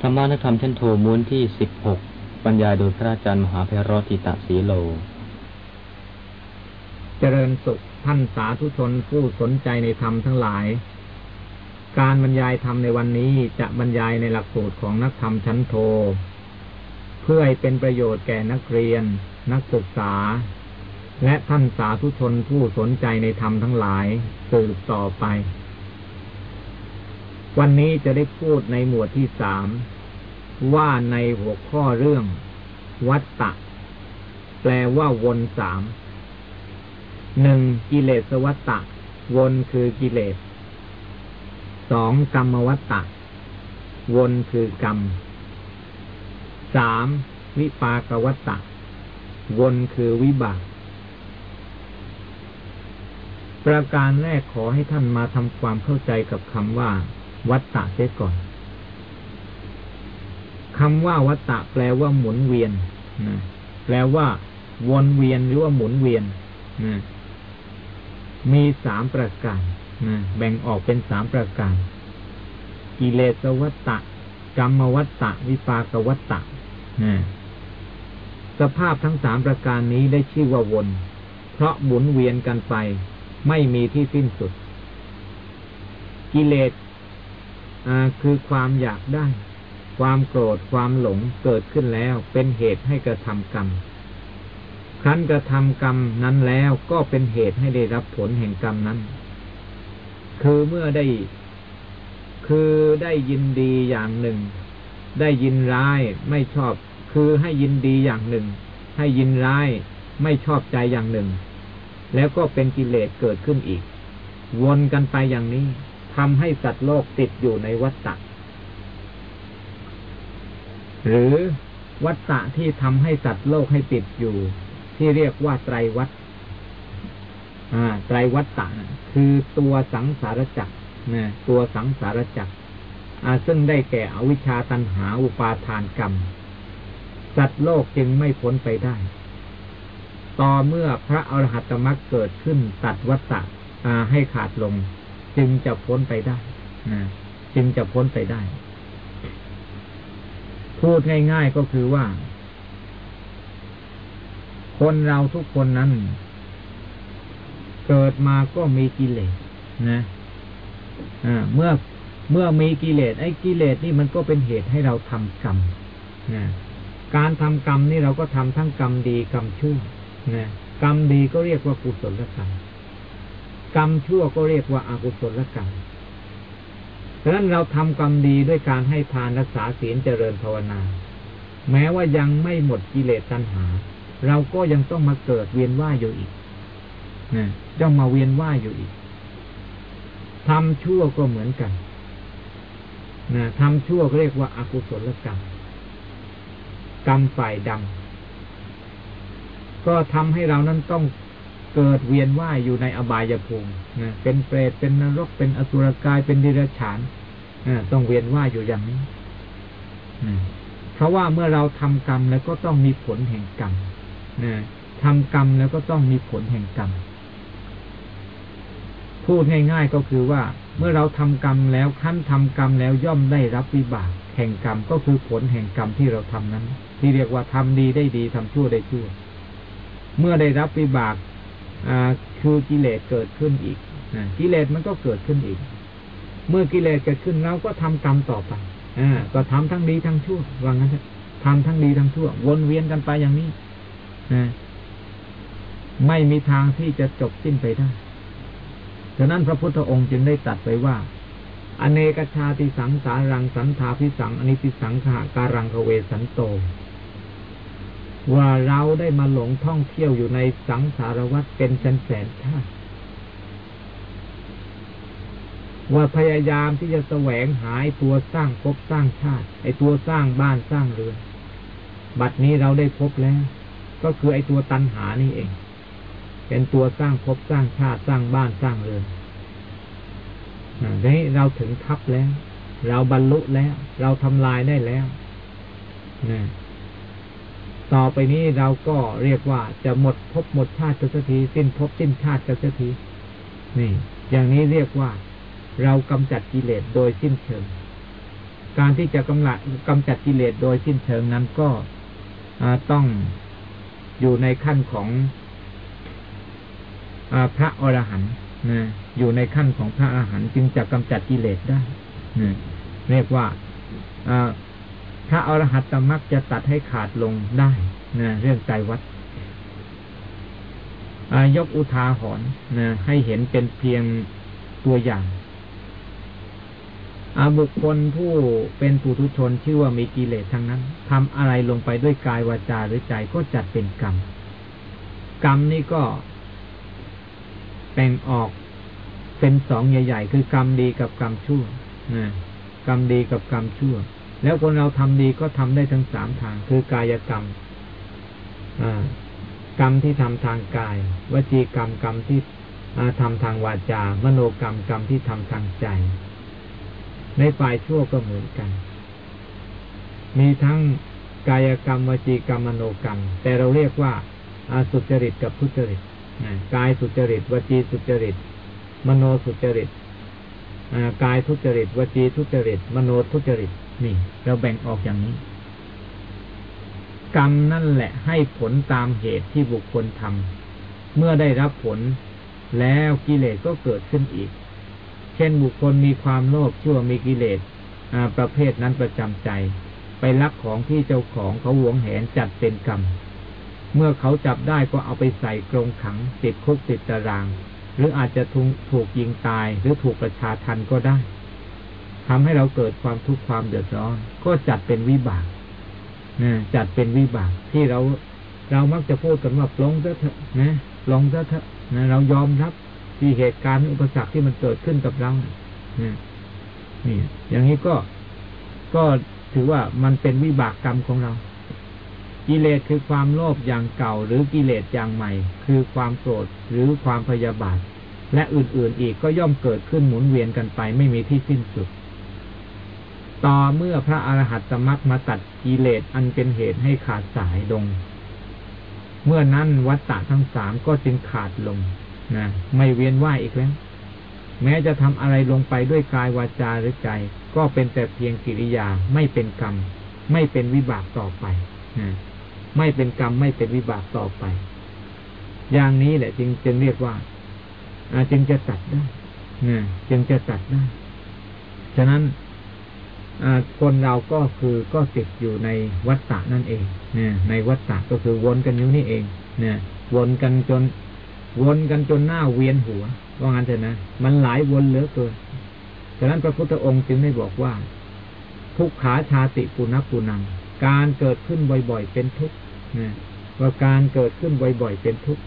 ธรรมานธรรมชั้นโทม้วนที่สิบหกบรรยายโดยพระอาจารย์มหาเพรติตะสีโล เจริญสุขท่านสาธุชนผู้สนใจในธรรมทั้งหลาย การบรรยายธรรมในวันนี้จะบรรยายในหลักสูตรของนักธรรมชั้นโท เพื่อให้เป็นประโยชน์แก่นักเรียน นักศึกษา และท่านสาธุชนผู้สนใจในธรรมทั้งหลายสืบต่อไป วันนี้จะได้พูดในหมวดที่สามว่าในหัวข้อเรื่อง วัตตะ แปลว่าวนสามหนึ่งกิเลสวัตตะ วนคือกิเลสสองกรรมวัตตะ วนคือกรรมสามวิปากวัตตะ วนคือวิบากประการแรกขอให้ท่านมาทำความเข้าใจกับคำว่า วัตตะเสียก่อนคำว่าวัตตะแปลว่าหมุนเวียนนะแปลว่า วนเวียนหรือว่าหมุนเวียนนะมีสามประการนะแบ่งออกเป็นสามประการกิเลสวัตตะกรรมวัตตะ วิปากวัตตะนะสภาพทั้งสามประการนี้ได้ชื่อว่าวน เพราะหมุนเวียนกันไป ไม่มีที่สิ้นสุด กิเลส คือความอยากได้ ความโกรธความหลงเกิดขึ้นแล้วเป็นเหตุให้กระทำกรรม ครั้นกระทำกรรมนั้นแล้วก็เป็นเหตุให้ได้รับผลแห่งกรรมนั้น คือเมื่อได้ คือได้ยินดีอย่างหนึ่ง ได้ยินร้ายไม่ชอบ คือให้ยินดีอย่างหนึ่ง ให้ยินร้ายไม่ชอบใจอย่างหนึ่ง แล้วก็เป็นกิเลสเกิดขึ้นอีก วนกันไปอย่างนี้ ทำให้สัตว์โลกติดอยู่ในวัฏฏะหรือวัฏฏะที่ทำให้สัตว์โลกให้ติดอยู่ ที่เรียกว่าไตรวัฏไตรวัฏฏะคือตัวสังสารจักรนะตัวสังสารจักรซึ่งได้แก่อวิชชาตันหาอุปาทานกรรม สัตว์โลกจึงไม่พ้นไปได้ ต่อเมื่อพระอรหัตมรรคเกิดขึ้นตัดวัฏฏะให้ขาดลง จึงจะพ้นไปได้นะจึงจะพ้นไปได้ พูดง่าย ๆก็คือว่า คนเราทุกคนนั้น เกิดมาก็มีกิเลสนะอ่าเมื่อเมื่อมีกิเลสไอ้กิเลสนี่มันก็เป็นเหตุให้เราทำกรรมนะการทำกรรมนี่เราก็ทำทั้งกรรมดีกรรมชั่วนะกรรมดีก็เรียกว่ากุศลกรรม กรรมชั่วก็เรียกว่าอากุศลกรรมดังนั้นเราทำกรรมดีด้วยการให้ทานรักษาศีลเจริญภาวนา แม้ว่ายังไม่หมดกิเลสตัณหา เราก็ยังต้องมาเกิดเวียนว่ายอยู่อีกนะต้องมาเวียนว่ายอยู่อีกทำชั่วก็เหมือนกันนะทำชั่วก็เรียกว่าอากุศลกรรม กรรมฝ่ายดำก็ทำให้เรานั้นต้อง เกิดเวียนว่ายอยู่ในอบายภูมินะเป็นเปรตเป็นนรกเป็นอสุรกายเป็นดิรฉานต้องเวียนว่ายอยู่อย่างนี้เพราะว่าเมื่อเราทำกรรมแล้วก็ต้องมีผลแห่งกรรมนะทำกรรมแล้วก็ต้องมีผลแห่งกรรมพูดง่าย ๆก็คือว่าเมื่อเราทำกรรมแล้วขั้นทำกรรมแล้วย่อมได้รับวิบากแห่งกรรมก็คือผลแห่งกรรมที่เราทำนั้น ที่เรียกว่าทำดีได้ดีทำชั่วได้ชั่ว เมื่อได้รับวิบาก คือกิเลสเกิดขึ้นอีกกิเลสมันก็เกิดขึ้นอีก เมื่อกิเลสเกิดขึ้นเราก็ทำกรรมต่อไปอก็ทำทั้งดีทั้งชั่วว่างั้นทำทั้งดีทั้งชั่ว วนเวียนกันไปอย่างนี้นะไม่มีทางที่จะจบสิ้นไปได้ฉะนั้นพระพุทธองค์จึงได้ตัดไว้ว่า อเนกชาติสังสารังสันทาพิสังอนิพิสังขาการังเวสันโต ว่าเราได้มาหลงท่องเที่ยวอยู่ในสังสารวัฏเป็นแสนแสนชาติว่าพยายามที่จะแสวงหาตัวสร้างภพสร้างชาติ ไอตัวสร้างบ้านสร้างเรือนบัดนี้เราได้พบแล้ว ก็คือไอตัวตันหานี่เอง เป็นตัวสร้างภพสร้างชาติสร้างบ้านสร้างเรือนนี้เราถึงทับแล้ว เราบรรลุแล้ว เราทำลายได้แล้วนะ ต่อไปนี้เราก็เรียกว่าจะหมดภพหมดชาติกันสักทีสิ้นภพสิ้นชาติกันสักทีนี่ อย่างนี้เรียกว่า เรากำจัดกิเลสโดยสิ้นเชิง การที่จะกำลักำจัดกิเลสโดยสิ้นเชิงนั้นก็ต้องอยู่ในขั้นของอพระอรหันต์นะอยู่ในขั้นของพระอรหันต์จึงจะกำจัดกิเลสได้นะเรียกว่า พระอรหัตตมักจะตัดให้ขาดลงได้นะเรื่องใจวัดยกอุทาหรณ์นะให้เห็นเป็นเพียงตัวอย่างบุคคลผู้เป็นปุถุชนชื่อว่ามีกิเลสทั้งนั้นทำอะไรลงไปด้วยกายวาจาหรือใจก็จัดเป็นกรรม กรรมนี่ก็แบ่งออกเป็นสองใหญ่ ๆ คือกรรมดีกับกรรมชั่วนะกรรมดีกับกรรมชั่ว แล้วคนเราทำดีก็ทำได้ทั้งสามทาง คือกายกรรมกรรมที่ทำทางกาย วจีกรรมกรรมที่ทำทางวาจา มโนกรรมกรรมที่ทำทางใจ ในฝ่ายชั่วก็เหมือนกัน มีทั้งกายกรรมวจีกรรมมโนกรรม แต่เราเรียกว่าอาสุจริตกับทุจริตกายสุจริต วจีสุจริต มโนสุจริตกายทุจริต วจีทุจริต มโนทุจริต นี่ เราแบ่งออกอย่างนี้ กรรมนั่นแหละให้ผลตามเหตุที่บุคคลทำเมื่อได้รับผลแล้วกิเลสก็เกิดขึ้นอีก เช่นบุคคลมีความโลภชั่วมีกิเลสประเภทนั้นประจำใจ ไปลักของที่เจ้าของเขาหวงแหนจัดเป็นกรรม เมื่อเขาจับได้ก็เอาไปใส่กรงขัง ติดคุกติดตาราง หรืออาจจะถูกถูกยิงตายหรือถูกประชาทันก็ได้ ทำให้เราเกิดความทุกข์ความเดือดร้อน ก็จัดเป็นวิบากนะจัดเป็นวิบากที่เราเรามักจะพูดกันว่าปลงซะเถอะนะปลงซะเถอะนะเรายอมรับที่เหตุการณ์อุปสรรคที่มันเกิดขึ้นกับเรานี่ยนี่ อย่างนี้ก็ก็ถือว่ามันเป็นวิบากกรรมของเรา กิเลสคือความโลภอย่างเก่า หรือกิเลสอย่างใหม่ คือความโกรธหรือความพยาบาท และอื่นๆอีกก็ย่อมเกิดขึ้นหมุนเวียนกันไปไม่มีที่สิ้นสุด ต่อเมื่อพระอรหัตตมรรคมาตัดกิเลสอันเป็นเหตุให้ขาดสายลง เมื่อนั้นวัตตะทั้งสามก็จึงขาดลงนะไม่เวียนว่ายอีกแล้ว แม้จะทำอะไรลงไปด้วยกายวาจาหรือใจ ก็เป็นแต่เพียงกิริยาไม่เป็นกรรม ไม่เป็นวิบากต่อไปนะไม่เป็นกรรมไม่เป็นวิบากต่อไป อย่างนี้แหละ จึงจึงเรียกว่าจึงจะตัดได้นะจึงจะตัดได้ ฉะนั้น คนเราก็คือก็ติดอยู่ในวัฏฏะนั่นเองเนี่ยในวัฏฏะก็คือวนกันอยู่นี่เองเนี่ยวนกันจน วนกันจนหน้าเวียนหัว ว่างั้นเถอะนะ มันหลายวนเหลือเกินฉะนั้นพระพุทธองค์จึงได้บอกว่า ทุกขาชาติปุณปุนัง การเกิดขึ้นบ่อยๆเป็นทุกข์นะว่าการเกิดขึ้นบ่อยๆเป็นทุกข์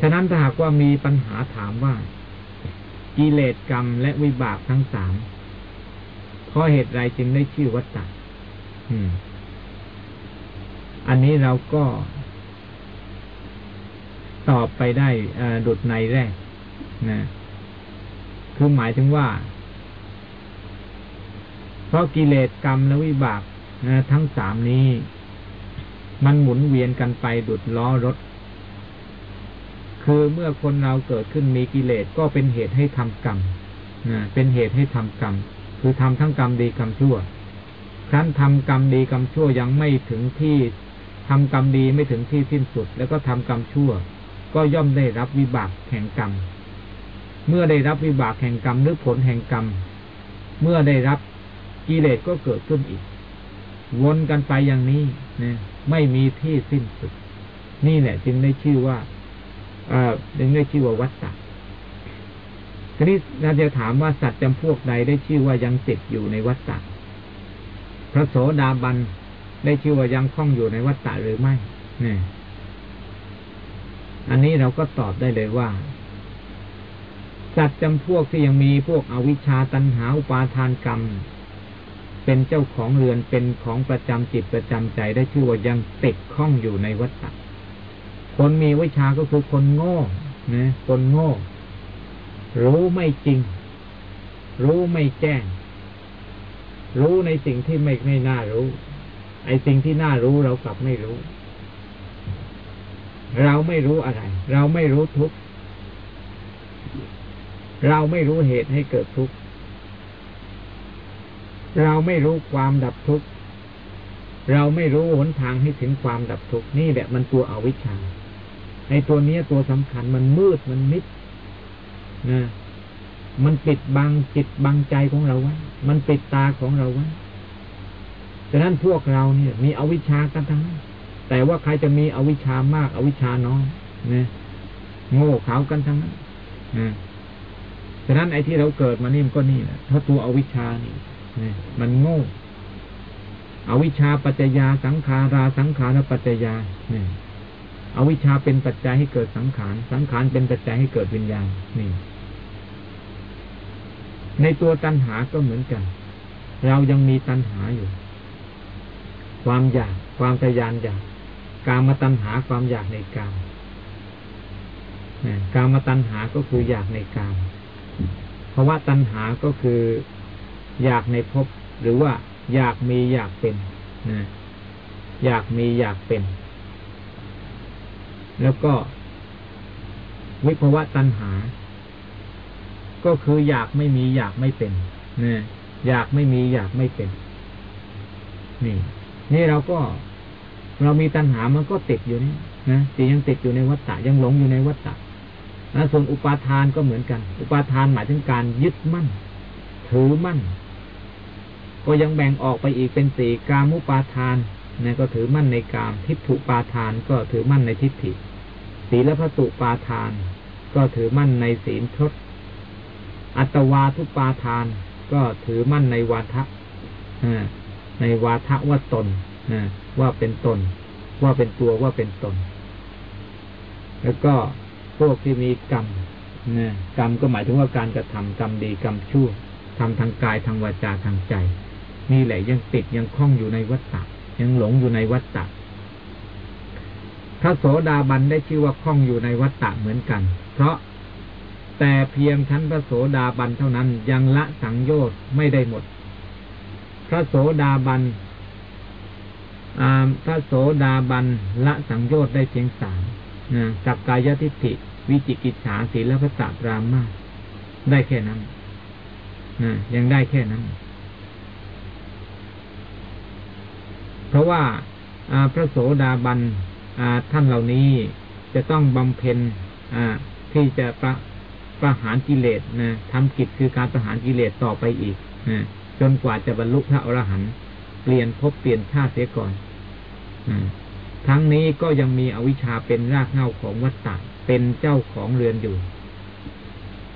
ฉะนั้นถ้าหากว่ามีปัญหาถามว่า กิเลสกรรมและวิบากทั้งสามเพราะเหตุไรจึงได้ชื่อวัตตะอันนี้เราก็ตอบไปได้ดุดในแรกนะคือหมายถึงว่า เพราะกิเลสกรรมและวิบากนะทั้งสามนี้ มันหมุนเวียนกันไปดุดล้อรถ คือเมื่อคนเราเกิดขึ้นมีกิเลสก็เป็นเหตุให้ทำกรรมนะเป็นเหตุให้ทำกรรม คือทำทั้งกรรมดีกรรมชั่ว ครั้นทำกรรมดีกรรมชั่วยังไม่ถึงที่ทำกรรมดีไม่ถึงที่สิ้นสุด แล้วก็ทำกรรมชั่ว ก็ย่อมได้รับวิบากแห่งกรรม เมื่อได้รับวิบากแห่งกรรมหรือผลแห่งกรรม เมื่อได้รับกิเลสก็เกิดขึ้นอีก วนกันไปอย่างนี้นะไม่มีที่สิ้นสุด นี่แหละจึงได้ชื่อว่า เอ่องได้ชื่อว่าวัฏฏะทีนี้เราจะถามว่าสัตว์จำพวกใดได้ชื่อว่ายังติดอยู่ในวัฏฏะพระโสดาบันได้ชื่อว่ายังคล้องอยู่ในวัฏฏะหรือไม่นี่อันนี้เราก็ตอบได้เลยว่า สัตว์จำพวกที่ยังมีพวกอวิชชาตันหาอุปาทานกรรม เป็นเจ้าของเรือนเป็นของประจำจิตประจำใจได้ชื่อว่ายังติดข้องอยู่ในวัฏฏะ คนมีวิชาก็คือคนโง่นะคนโง่ รู้ไม่จริง รู้ไม่แจ้ง รู้ในสิ่งที่ไม่ไม่น่ารู้ ไอ้สิ่งที่น่ารู้เรากลับไม่รู้ เราไม่รู้อะไร เราไม่รู้ทุกเราไม่รู้เหตุให้เกิดทุกข์ เราไม่รู้ความดับทุกข์ เราไม่รู้หนทางให้ถึงความดับทุกข์นี่แหละมันตัวอวิชชา ในตัวเนี้ยตัวสำคัญมันมืดมันมิดนะมันปิดบังจิตบังใจของเราไว้มันปิดตาของเราไว้ฉะนั้นพวกเราเนี่ย มีอวิชชากันทั้งนั้นแต่ว่าใครจะมีอวิชชามาก อวิชชาน้อยนะโง่เขากันทั้งนั้นนะฉะนั้นไอ้ที่เราเกิดมานี่มันก็นี่แหละถ้าตัวอวิชชานี่นะมันโง่ อวิชชาปัจจยาสังขาราสังขารปัจจยาเนี่ย อวิชชาเป็นปัจจัยให้เกิดสังขาร สังขารเป็นปัจจัยให้เกิดวิญญาณนี่ ในตัวตัณหาก็เหมือนกัน เรายังมีตัณหาอยู่ ความอยาก ความทยานอยาก การมาตัณหาความอยากในกามการมาตัณหาก็คืออยากในกามเพราะว่าตัณหาก็คือ อยากในภพหรือว่า อยากมีอยากเป็นนะอยากมีอยากเป็น แล้วก็วิภวะตัณหา ก็คืออยากไม่มีอยากไม่เป็นนะอยากไม่มีอยากไม่เป็น นี่ นี่เราก็ เรามีตัณหามันก็ติดอยู่นี่นะจิยังติดอยู่ในวัฏฏะยังหลงอยู่ในวัฏฏะนะส่วนอุปาทานก็เหมือนกัน อุปาทานหมายถึงการยึดมั่น ถือมั่น ก็ยังแบ่งออกไปอีกเป็นสี่กามุปาทานนะก็ถือมั่นในกาม ทิฏฐุปาทานก็ถือมั่นในทิฏฐิ ศีลพตุปาทาน ก็ถือมั่นในศีลทศอัตวาทุปาทาน ก็ถือมั่นในวาทะในวาทะว่าตนว่าเป็นตน ว่าเป็นตัวว่าเป็นตน แล้วก็พวกที่มีกรรมกรรมก็หมายถึงว่าการกระทำกรรมดีกรรมชั่วทำทางกายทางวาจาทางใจ นี่แหละยังติดยังคล้องอยู่ในวัฏฏะยังหลงอยู่ในวัฏฏะ พระโสดาบันได้ชื่อว่าคล้องอยู่ในวัฏฏะเหมือนกัน เพราะแต่เพียงชั้นพระโสดาบันเท่านั้นยังละสังโยชน์ไม่ได้หมด พระโสดาบันพระโสดาบันละสังโยชน์ได้เพียงสามจักกายทิฏฐิ วิจิกิจฉาศีลพระตปรามาได้แค่นั้นยังได้แค่นั้น เพราะว่าพระโสดาบัน ท่านเหล่านี้จะต้องบำเพ็ญที่จะประประหารกิเลสนะทำกิจคือการประหารกิเลสต่อไปอีกนะจนกว่าจะบรรลุพระอรหันต์เปลี่ยนภพเปลี่ยนชาติเสียก่อนทั้งนี้ก็ยังมีอวิชชาเป็นรากเหง้าของวัฏฏะเป็นเจ้าของเรือนอยู่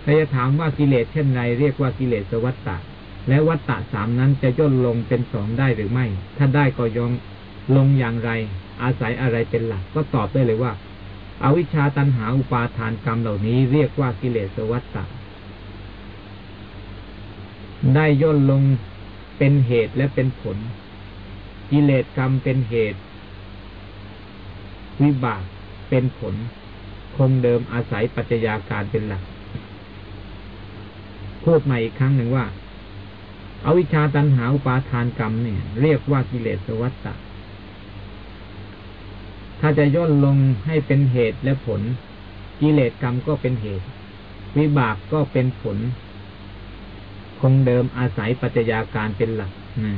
ถ้าจะถามว่ากิเลสเช่นไรเรียกว่ากิเลสวัฏฏะและวัตตะสามนั้นจะย่นลงเป็นสองได้หรือไม่ ถ้าได้ก็ยอง ลงอย่างไร อาศัยอะไรเป็นหลัก ก็ตอบได้เลยว่าอาวิชชาตันหาอุปาทานกรรมเหล่านี้เรียกว่ากิเลสวัตตะได้ย่นลงเป็นเหตุและเป็นผล กิเลสกรรมเป็นเหตุ วิบากเป็นผล คงเดิมอาศัยปัจจัยาการเป็นหลัก พูดใหม่อีกครั้งหนึ่งว่าอาวิชชาตันหาอุปาทานกรรมเนี่ย เรียกว่ากิเลสวัตตะ ถ้าจะย่นลงให้เป็นเหตุและผล กิเลสกรรมก็เป็นเหตุ วิบากก็เป็นผล คงเดิมอาศัยปัจจัยาการเป็นหลักนะ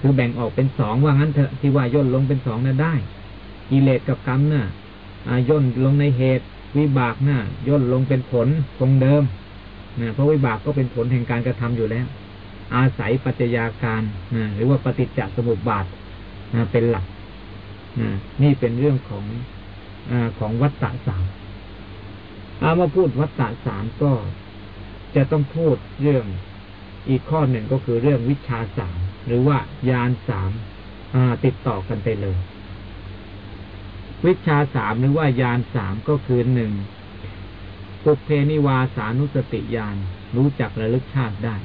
คือแบ่งออกเป็นสองว่างั้นเถอะที่ว่าย่นลงเป็นสองน่ะได้ กิเลสกับกรรมน่ะย่นลงในเหตุ วิบากน่ะย่นลงเป็นผลคงเดิมนะเพราะวิบากก็เป็นผลแห่งการกระทำอยู่แล้ว อาศัยปัจจัยาการหรือว่าปฏิจจสมุปบาทเป็นหลัก นี่เป็นเรื่องของอของวัฏฏะสามเอามาพูดวัฏฏะสามก็จะต้องพูดเรื่องอีกข้อหนึ่งก็คือเรื่องวิชาสามหรือว่ายานสามติดต่อกันไปเลย วิชาสามหรือว่ายานสามก็คือหนึ่งปุเพนิวาสานุสติยานรู้จักระลึกชาติได้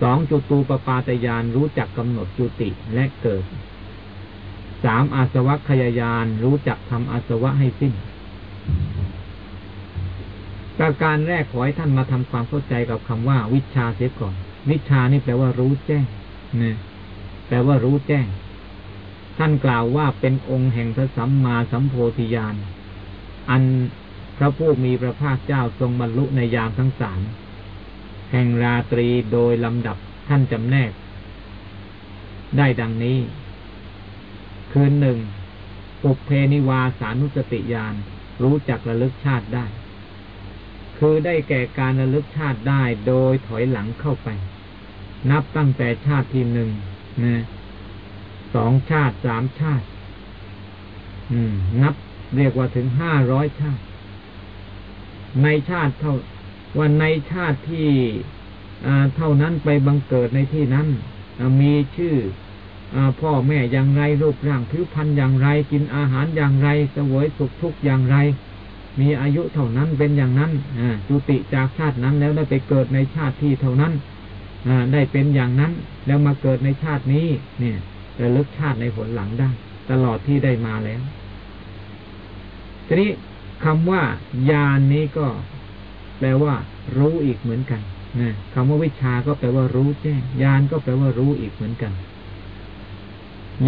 สองจุตูปปาตยานรู้จักกำหนดจุติและเกิด สามอาสวะขยายานรู้จักทำอาสวะให้สิ้น ประการแรกขอให้ท่านมาทำความเข้าใจกับคำว่า วิชาเสียก่อน วิชานี่แปลว่ารู้แจ้งนะแปลว่ารู้แจ้ง ท่านกล่าวว่าเป็นองค์แห่งพระสัมมาสัมโพธิญาณอันพระผู้มีพระภาคเจ้าทรงบรรลุในยามทั้งสามแห่งราตรีโดยลำดับท่านจำแนก ได้ดังนี้ คือหนึ่งปุเพนิวาสานุสติญาณรู้จักระลึกชาติได้ คือได้แก่การระลึกชาติได้โดยถอยหลังเข้าไป นับตั้งแต่ชาติที่หนึ่งนะสองชาติสามชาติ อืม นับเรียกว่าถึงห้าร้อยชาติ ในชาติเท่าว่าในชาติที่เท่านั้นไปบังเกิดในที่นั้นมีชื่ออ พ่อแม่อย่างไรรูปร่างผิวพรรณอย่างไร กินอาหารอย่างไรสวยสุขทุกอย่างไร มีอายุเท่านั้นเป็นอย่างนั้นจุติจากชาตินั้นแล้วได้ไปเกิดในชาติที่เท่านั้นได้เป็นอย่างนั้นแล้วมาเกิดในชาตินี้ เนี่ยระลึกชาติในผลหลังได้ ตลอดที่ได้มาแล้วทีนี้คำว่ายานนี้ก็ แปลว่า รู้อีกเหมือนกันนะคำว่าวิชาก็แปลว่ารู้แจ้งยานก็แปลว่ารู้อีกเหมือนกัน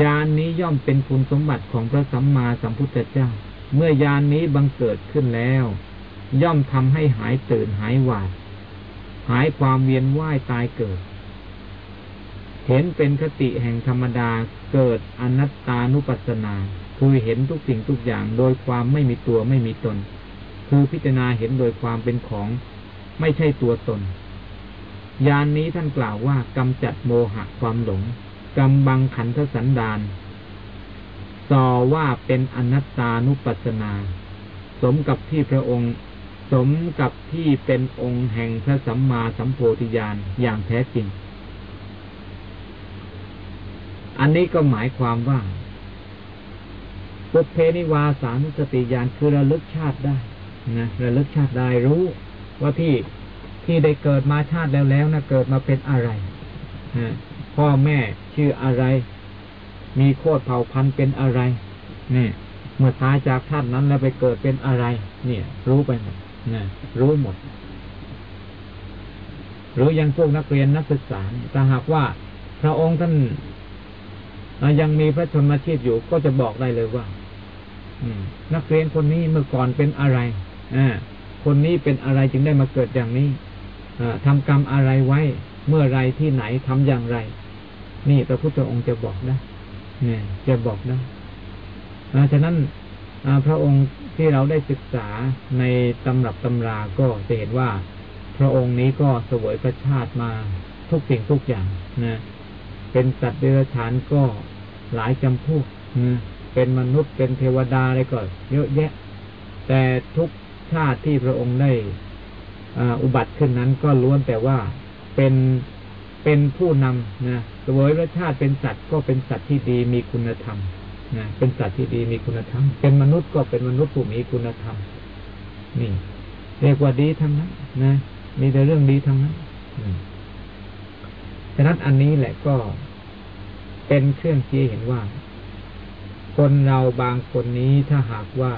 ยานนี้ย่อมเป็นคุณสมบัติของพระสัมมาสัมพุทธเจ้า เมื่อยานนี้บังเกิดขึ้นแล้ว ย่อมทำให้หายตื่นหายหวาด หายความเวียนว่ายตายเกิด เห็นเป็นคติแห่งธรรมดาเกิดอนัตตานุปัสสนา คือเห็นทุกสิ่งทุกอย่างโดยความไม่มีตัวไม่มีตน คือพิจารณาเห็นโดยความเป็นของไม่ใช่ตัวตนยานนี้ท่านกล่าวว่ากำจัดโมหะความหลง กำบังขันธสันดานสอว่าเป็นอนัตตานุปัสนา สมกับที่พระองค์ สมกับที่เป็นองค์แห่งพระสัมมาสัมโพธิญาณอย่างแท้จริง อันนี้ก็หมายความว่าปุเพนิวาสานุสติญาณคือระลึกชาติได้นะระลึกชาติได้รู้ว่าที่ที่ได้เกิดมาชาติแล้วแล้วนะเกิดมาเป็นอะไร พ่อแม่ชื่ออะไร มีโคตรเผ่าพันธุ์เป็นอะไร นี่เมื่อตายจากชาตินั้นแล้วไปเกิดเป็นอะไร เนี่ย รู้ไปหมดนะรู้หมด หรือยังพวกนักเรียนนักศึกษาถ้าหากว่า พระองค์ท่านยังมีพระชนมาชีพอยู่ก็จะบอกได้เลยว่านักเรียนคนนี้เมื่อก่อนเป็นอะไรอคนนี้เป็นอะไรจึงได้มาเกิดอย่างนี้ทำกรรมอะไรไว้ เมื่อไรที่ไหนทำอย่างไร นี่พระพุทธองค์จะบอกได้เนี่ยจะบอกได้ฉะนั้นพระองค์ที่เราได้ศึกษาในตำรับตำราก็จะเห็นว่า พระองค์นี้ก็เสวยพระชาติมาทุกสิ่งทุกอย่างนะเป็นสัตว์เดรัจฉานก็หลายจำพวกนะเป็นมนุษย์เป็นเทวดาอะไรก็เยอะแยะ แต่ทุกชาติที่พระองค์ได้อุบัติขึ้นนั้นก็ล้วนแต่ว่าเป็น เป็นผู้นำนะสวยรสชาติเป็นสัตว์ก็เป็นสัตว์ที่ดีมีคุณธรรมนะเป็นสัตว์ที่ดีมีคุณธรรม เป็นมนุษย์ก็เป็นมนุษย์ผู้มีคุณธรรม นี่ เรียกว่าดีทั้งนั้นนะมีแต่เรื่องดีทั้งนั้นฉะนั้นอันนี้แหละก็เป็นเครื่องชี้เห็นว่า คนเราบางคนนี้ถ้าหากว่า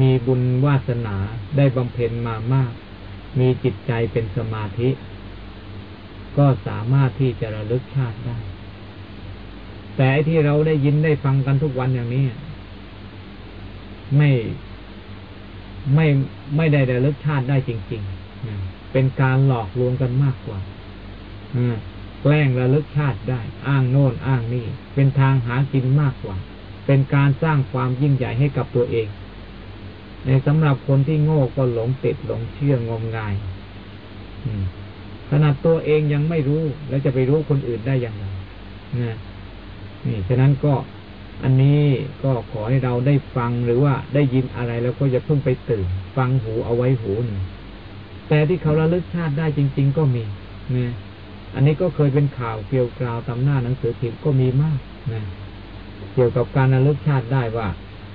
มีบุญวาสนาได้บำเพ็ญมามาก มีจิตใจเป็นสมาธิ ก็สามารถที่จะระลึกชาติได้ แต่ที่เราได้ยินได้ฟังกันทุกวันอย่างนี้ ไม่ไม่ไม่ได้ระลึกชาติได้จริงๆ เป็นการหลอกลวงกันมากกว่าแกล้งระลึกชาติได้ อ้างโน่นอ้างนี่ เป็นทางหากินมากกว่า เป็นการสร้างความยิ่งใหญ่ให้กับตัวเอง ในสำหรับคนที่โง่ก็หลงติดหลงเชื่องมงาย ขนาดตัวเองยังไม่รู้ แล้วจะไปรู้คนอื่นได้อย่างไรนะนี่ฉะนั้นก็อันนี้ก็ขอให้เราได้ฟังหรือว่าได้ยินอะไรแล้วก็อย่าเพิ่งไปตื่น ฟังหูเอาไว้หูหนึ่งแต่ที่เขาระลึกชาติได้จริง ๆ ก็มีนะอันนี้ก็เคยเป็นข่าวเกี่ยวกราวตำหน้าหนังสือพิมพ์ก็มีมากนะเกี่ยวกับการระลึกชาติได้ว่า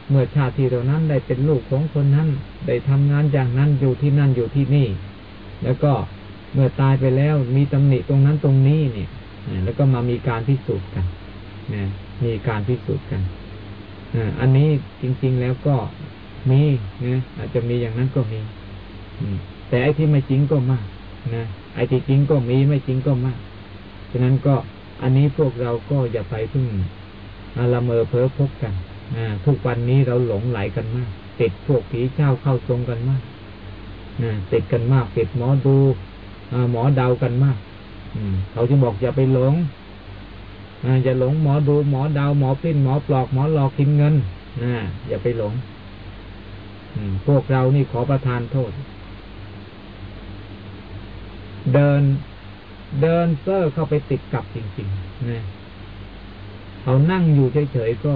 เมื่อชาติที่เรานั้นได้เป็นลูกของคนนั้น ได้ทำงานอย่างนั้นอยู่ที่นั่นอยู่ที่นี่ แล้วก็ เมื่อตายไปแล้วมีตำหนิตรงนั้นตรงนี้เนี่ยแล้วก็มามีการพิสูจน์กันนะมีการพิสูจน์กันอันนี้จริง ๆแล้วก็มีนะอาจจะมีอย่างนั้นก็มีแต่ไอ้ที่ไม่จริงก็มากนะไอ้ที่จริงก็มีไม่จริงก็มากฉะนั้นก็อันนี้พวกเราก็อย่าไปพึ่งละเมอเพ้อพบกันทุกวันนี้เราหลงไหลกันมาก ติดพวกผีเจ้าเข้าทรงกันมากติดกันมากติดหมอดู หมอเดากันมากเขาจึงบอกอย่าไปหลงอย่าหลงหมอดูหมอดาวหมอปิ้นหมอปลอกหมอหลอกกินเงินนะอย่าไปหลงพวกเรานี่ขอประทานโทษ เดิน เดินเซอร์เข้าไปติดกับจริงๆนะเขานั่งอยู่เฉยๆก็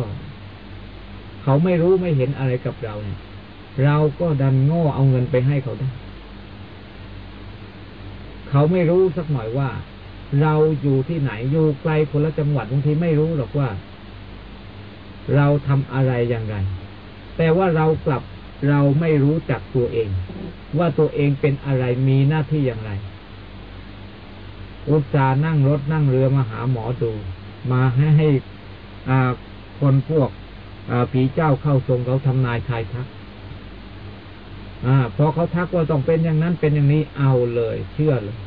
เขาไม่รู้ไม่เห็นอะไรกับเราเนี่ย เราก็ดันโง่เอาเงินไปให้เขาได้ เขาไม่รู้สักหน่อยว่า เราอยู่ที่ไหนอยู่ไกลคนละจังหวัดบางทีไม่รู้หรอกว่า เราทำอะไรอย่างไร แต่ว่าเรากลับเราไม่รู้จักตัวเอง ว่าตัวเองเป็นอะไรมีหน้าที่อย่างไร อุตส่าห์นั่งรถนั่งเรือมาหาหมอดู มาให้ให้คนพวกผีเจ้าเข้าทรงเขาทำนายทายทัก อพอเขาทักว่าต้องเป็นอย่างนั้นเป็นอย่างนี้เอาเลย เชื่อเลย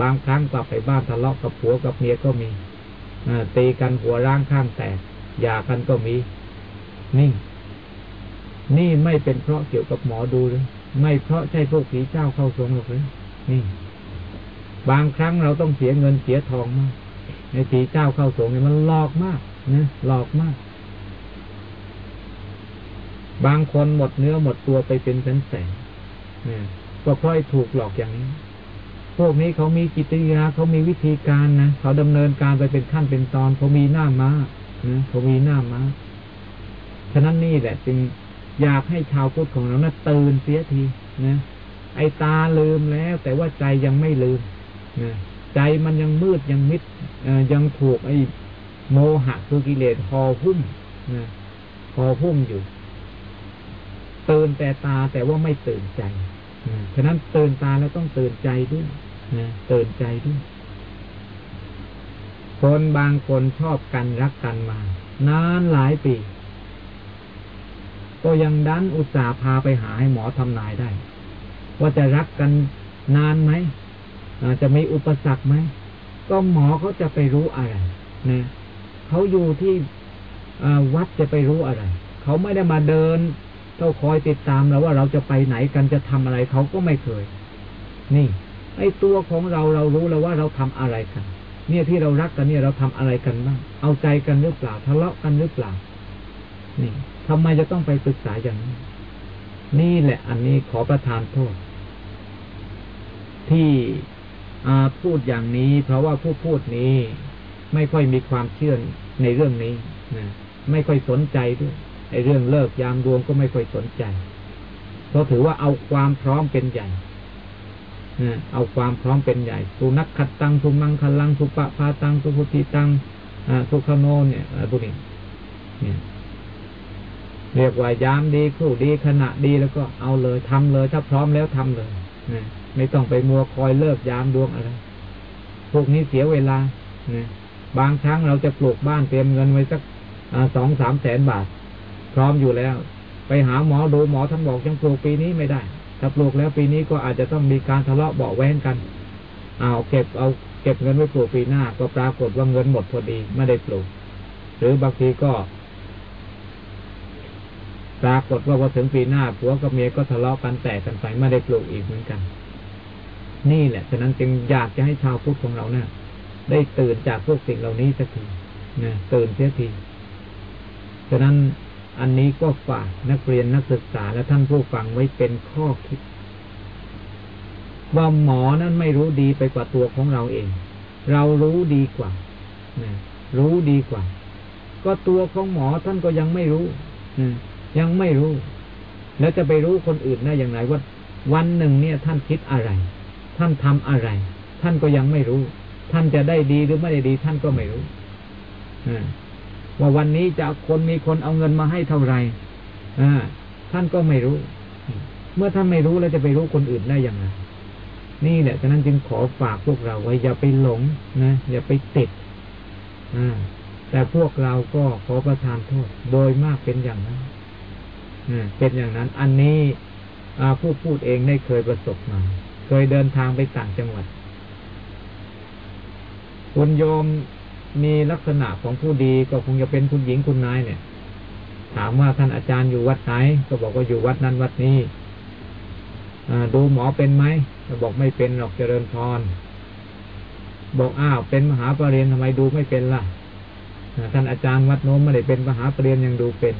บางครั้งกลับไปบ้านทะเลาะกับผัวกับเมียก็มีอตีกันหัวร่างข้างแตกหย่ากันก็มีนี่นี่ไม่เป็นเพราะเกี่ยวกับหมอดูเลยไม่เพราะใช่พวกผีเจ้าเข้าทรงหรอกเลยนี่ บางครั้งเราต้องเสียเงินเสียทองมากในผีเจ้าเข้าทรงเนี่ยมันหลอกมากนะหลอกมาก บางคนหมดเนื้อหมดตัวไปเป็นแสนแสนก็เพราะถูกหลอกอย่างนี้ พวกนี้เขามีกิจยาเขามีวิธีการนะเขาดำเนินการไปเป็นขั้นเป็นตอนเขามีหน้ามานะเขามีหน้ามาฉะนั้นนี่แหละจึงอยากให้ชาวพุทธของเรานะตื่นเสียทีนะไอตาลืมแล้ว แต่ว่าใจยังไม่ลืมนะใจมันยังมืดยังมิดยังถูกไอโมหะคือกิเลสห่อหุ้มนะห่อหุ้มอยู่ ตื่นแต่ตาแต่ว่าไม่ตื่นใจฉะนั้นตื่นตาแล้วต้องตื่นใจด้วยนะตื่นใจด้วย คนบางคนชอบกันรักกันมา นานหลายปี ก็ยังดันอุตส่าห์พาไปหาให้หมอทำนายได้ ว่าจะรักกันนานไหมจะมีอุปสรรคไหมก็หมอเขาจะไปรู้อะไรนะเขาอยู่ที่วัดจะไปรู้อะไร เขาไม่ได้มาเดิน ต้องคอยติดตามเราว่าเราจะไปไหนกันจะทำอะไรเขาก็ไม่เคย นี่ ไอ้ตัวของเราเรารู้แล้วว่าเราทำอะไรกัน เนี่ยที่เรารักกันเนี่ยเราทำอะไรกันบ้างเอาใจกันหรือเปล่าทะเลาะกันหรือเปล่า นี่ทำไมจะต้องไปปรึกษาอย่างนี้นี่แหละ อันนี้ขอประทานโทษ ที่พูดอย่างนี้ เพราะว่าผู้พูดนี้ ไม่ค่อยมีความเชื่อในเรื่องนี้นะไม่ค่อยสนใจด้วย เรื่องเลิกยามดวงก็ไม่ค่อยสนใจ เพราะถือว่าเอาความพร้อมเป็นใหญ่เอาความพร้อมเป็นใหญ่สุนักขัดตังสุมังคลังสุปะพาตังสุพุติตังสุขโนเนี่ยอะไรพวกนี้เนี่ยเรียกว่ายามดีครู่ดีขณะดีแล้วก็เอาเลยทำเลย ถ้าพร้อมแล้วทำเลยนไม่ต้องไปมัวคอยเลิกยามดวงอะไร พวกนี้เสียเวลานบางครั้งเราจะปลูกบ้านเตรียมเงินไว้สักสองสามแสนบาท พร้อมอยู่แล้ว ไปหาหมอดูหมอท่านบอกยังปลูกปีนี้ไม่ได้ ถ้าปลูกแล้วปีนี้ก็อาจจะต้องมีการทะเลาะเบาแว้งกันเอาเก็บเอาเก็บเงินไว้ปลูกปีหน้า ก็ปรากฏว่าเงินหมดพอดีไม่ได้ปลูก หรือบางทีก็ปรากฏว่าพอถึงปีหน้าผัวกับเมียก็ทะเลาะกันแตกกันไปไม่ได้ปลูกอีกเหมือนกัน นี่แหละฉะนั้นจึงอยากจะให้ชาวพุทธของเราเนะี่ยได้ตื่นจากพวกสิ่งเหล่านี้สักทีนะตื่นเสียทีฉะนั้น อันนี้ก็ฝากนักเรียนนักศึกษาและท่านผู้ฟังไว้เป็นข้อคิด ว่าหมอนั้นไม่รู้ดีไปกว่าตัวของเราเอง เรารู้ดีกว่านะรู้ดีกว่า ก็ตัวของหมอท่านก็ยังไม่รู้ยังไม่รู้ แล้วจะไปรู้คนอื่นได้อย่างไรว่า วันหนึ่งเนี่ย ท่านคิดอะไร ท่านทำอะไร ท่านก็ยังไม่รู้ ท่านจะได้ดีหรือไม่ได้ดี ท่านก็ไม่รู้ ว่าวันนี้จะคนมีคนเอาเงินมาให้เท่าไหร่ท่านก็ไม่รู้ เมื่อท่านไม่รู้แล้วจะไปรู้คนอื่นได้อยังไงนี่แหละฉะนั้นจึงขอฝากพวกเราไว้อย่าไปหลงนะอย่าไปติดอแต่พวกเราก็ขอประทานโทษโดยมากเป็นอย่างนั้นเป็นอย่างนั้น อันนี้ผู้พูดเองได้เคยประสบมา เคยเดินทางไปต่างจังหวัดคุณโยม มีลักษณะของผู้ดีก็คงจะเป็นคุณหญิงคุณนายเนี่ย ถามว่าท่านอาจารย์อยู่วัดไหน ก็บอกว่าอยู่วัดนั้นวัดนี้ดูหมอเป็นไหมก็บอกไม่เป็นหรอกเจริญพรบอกอ้าวเป็นมหาปรริญญาทำไมดูไม่เป็นล่ะท่านอาจารย์วัดโน้มไม่ได้เป็นมหาปรริญญายังดูเป็น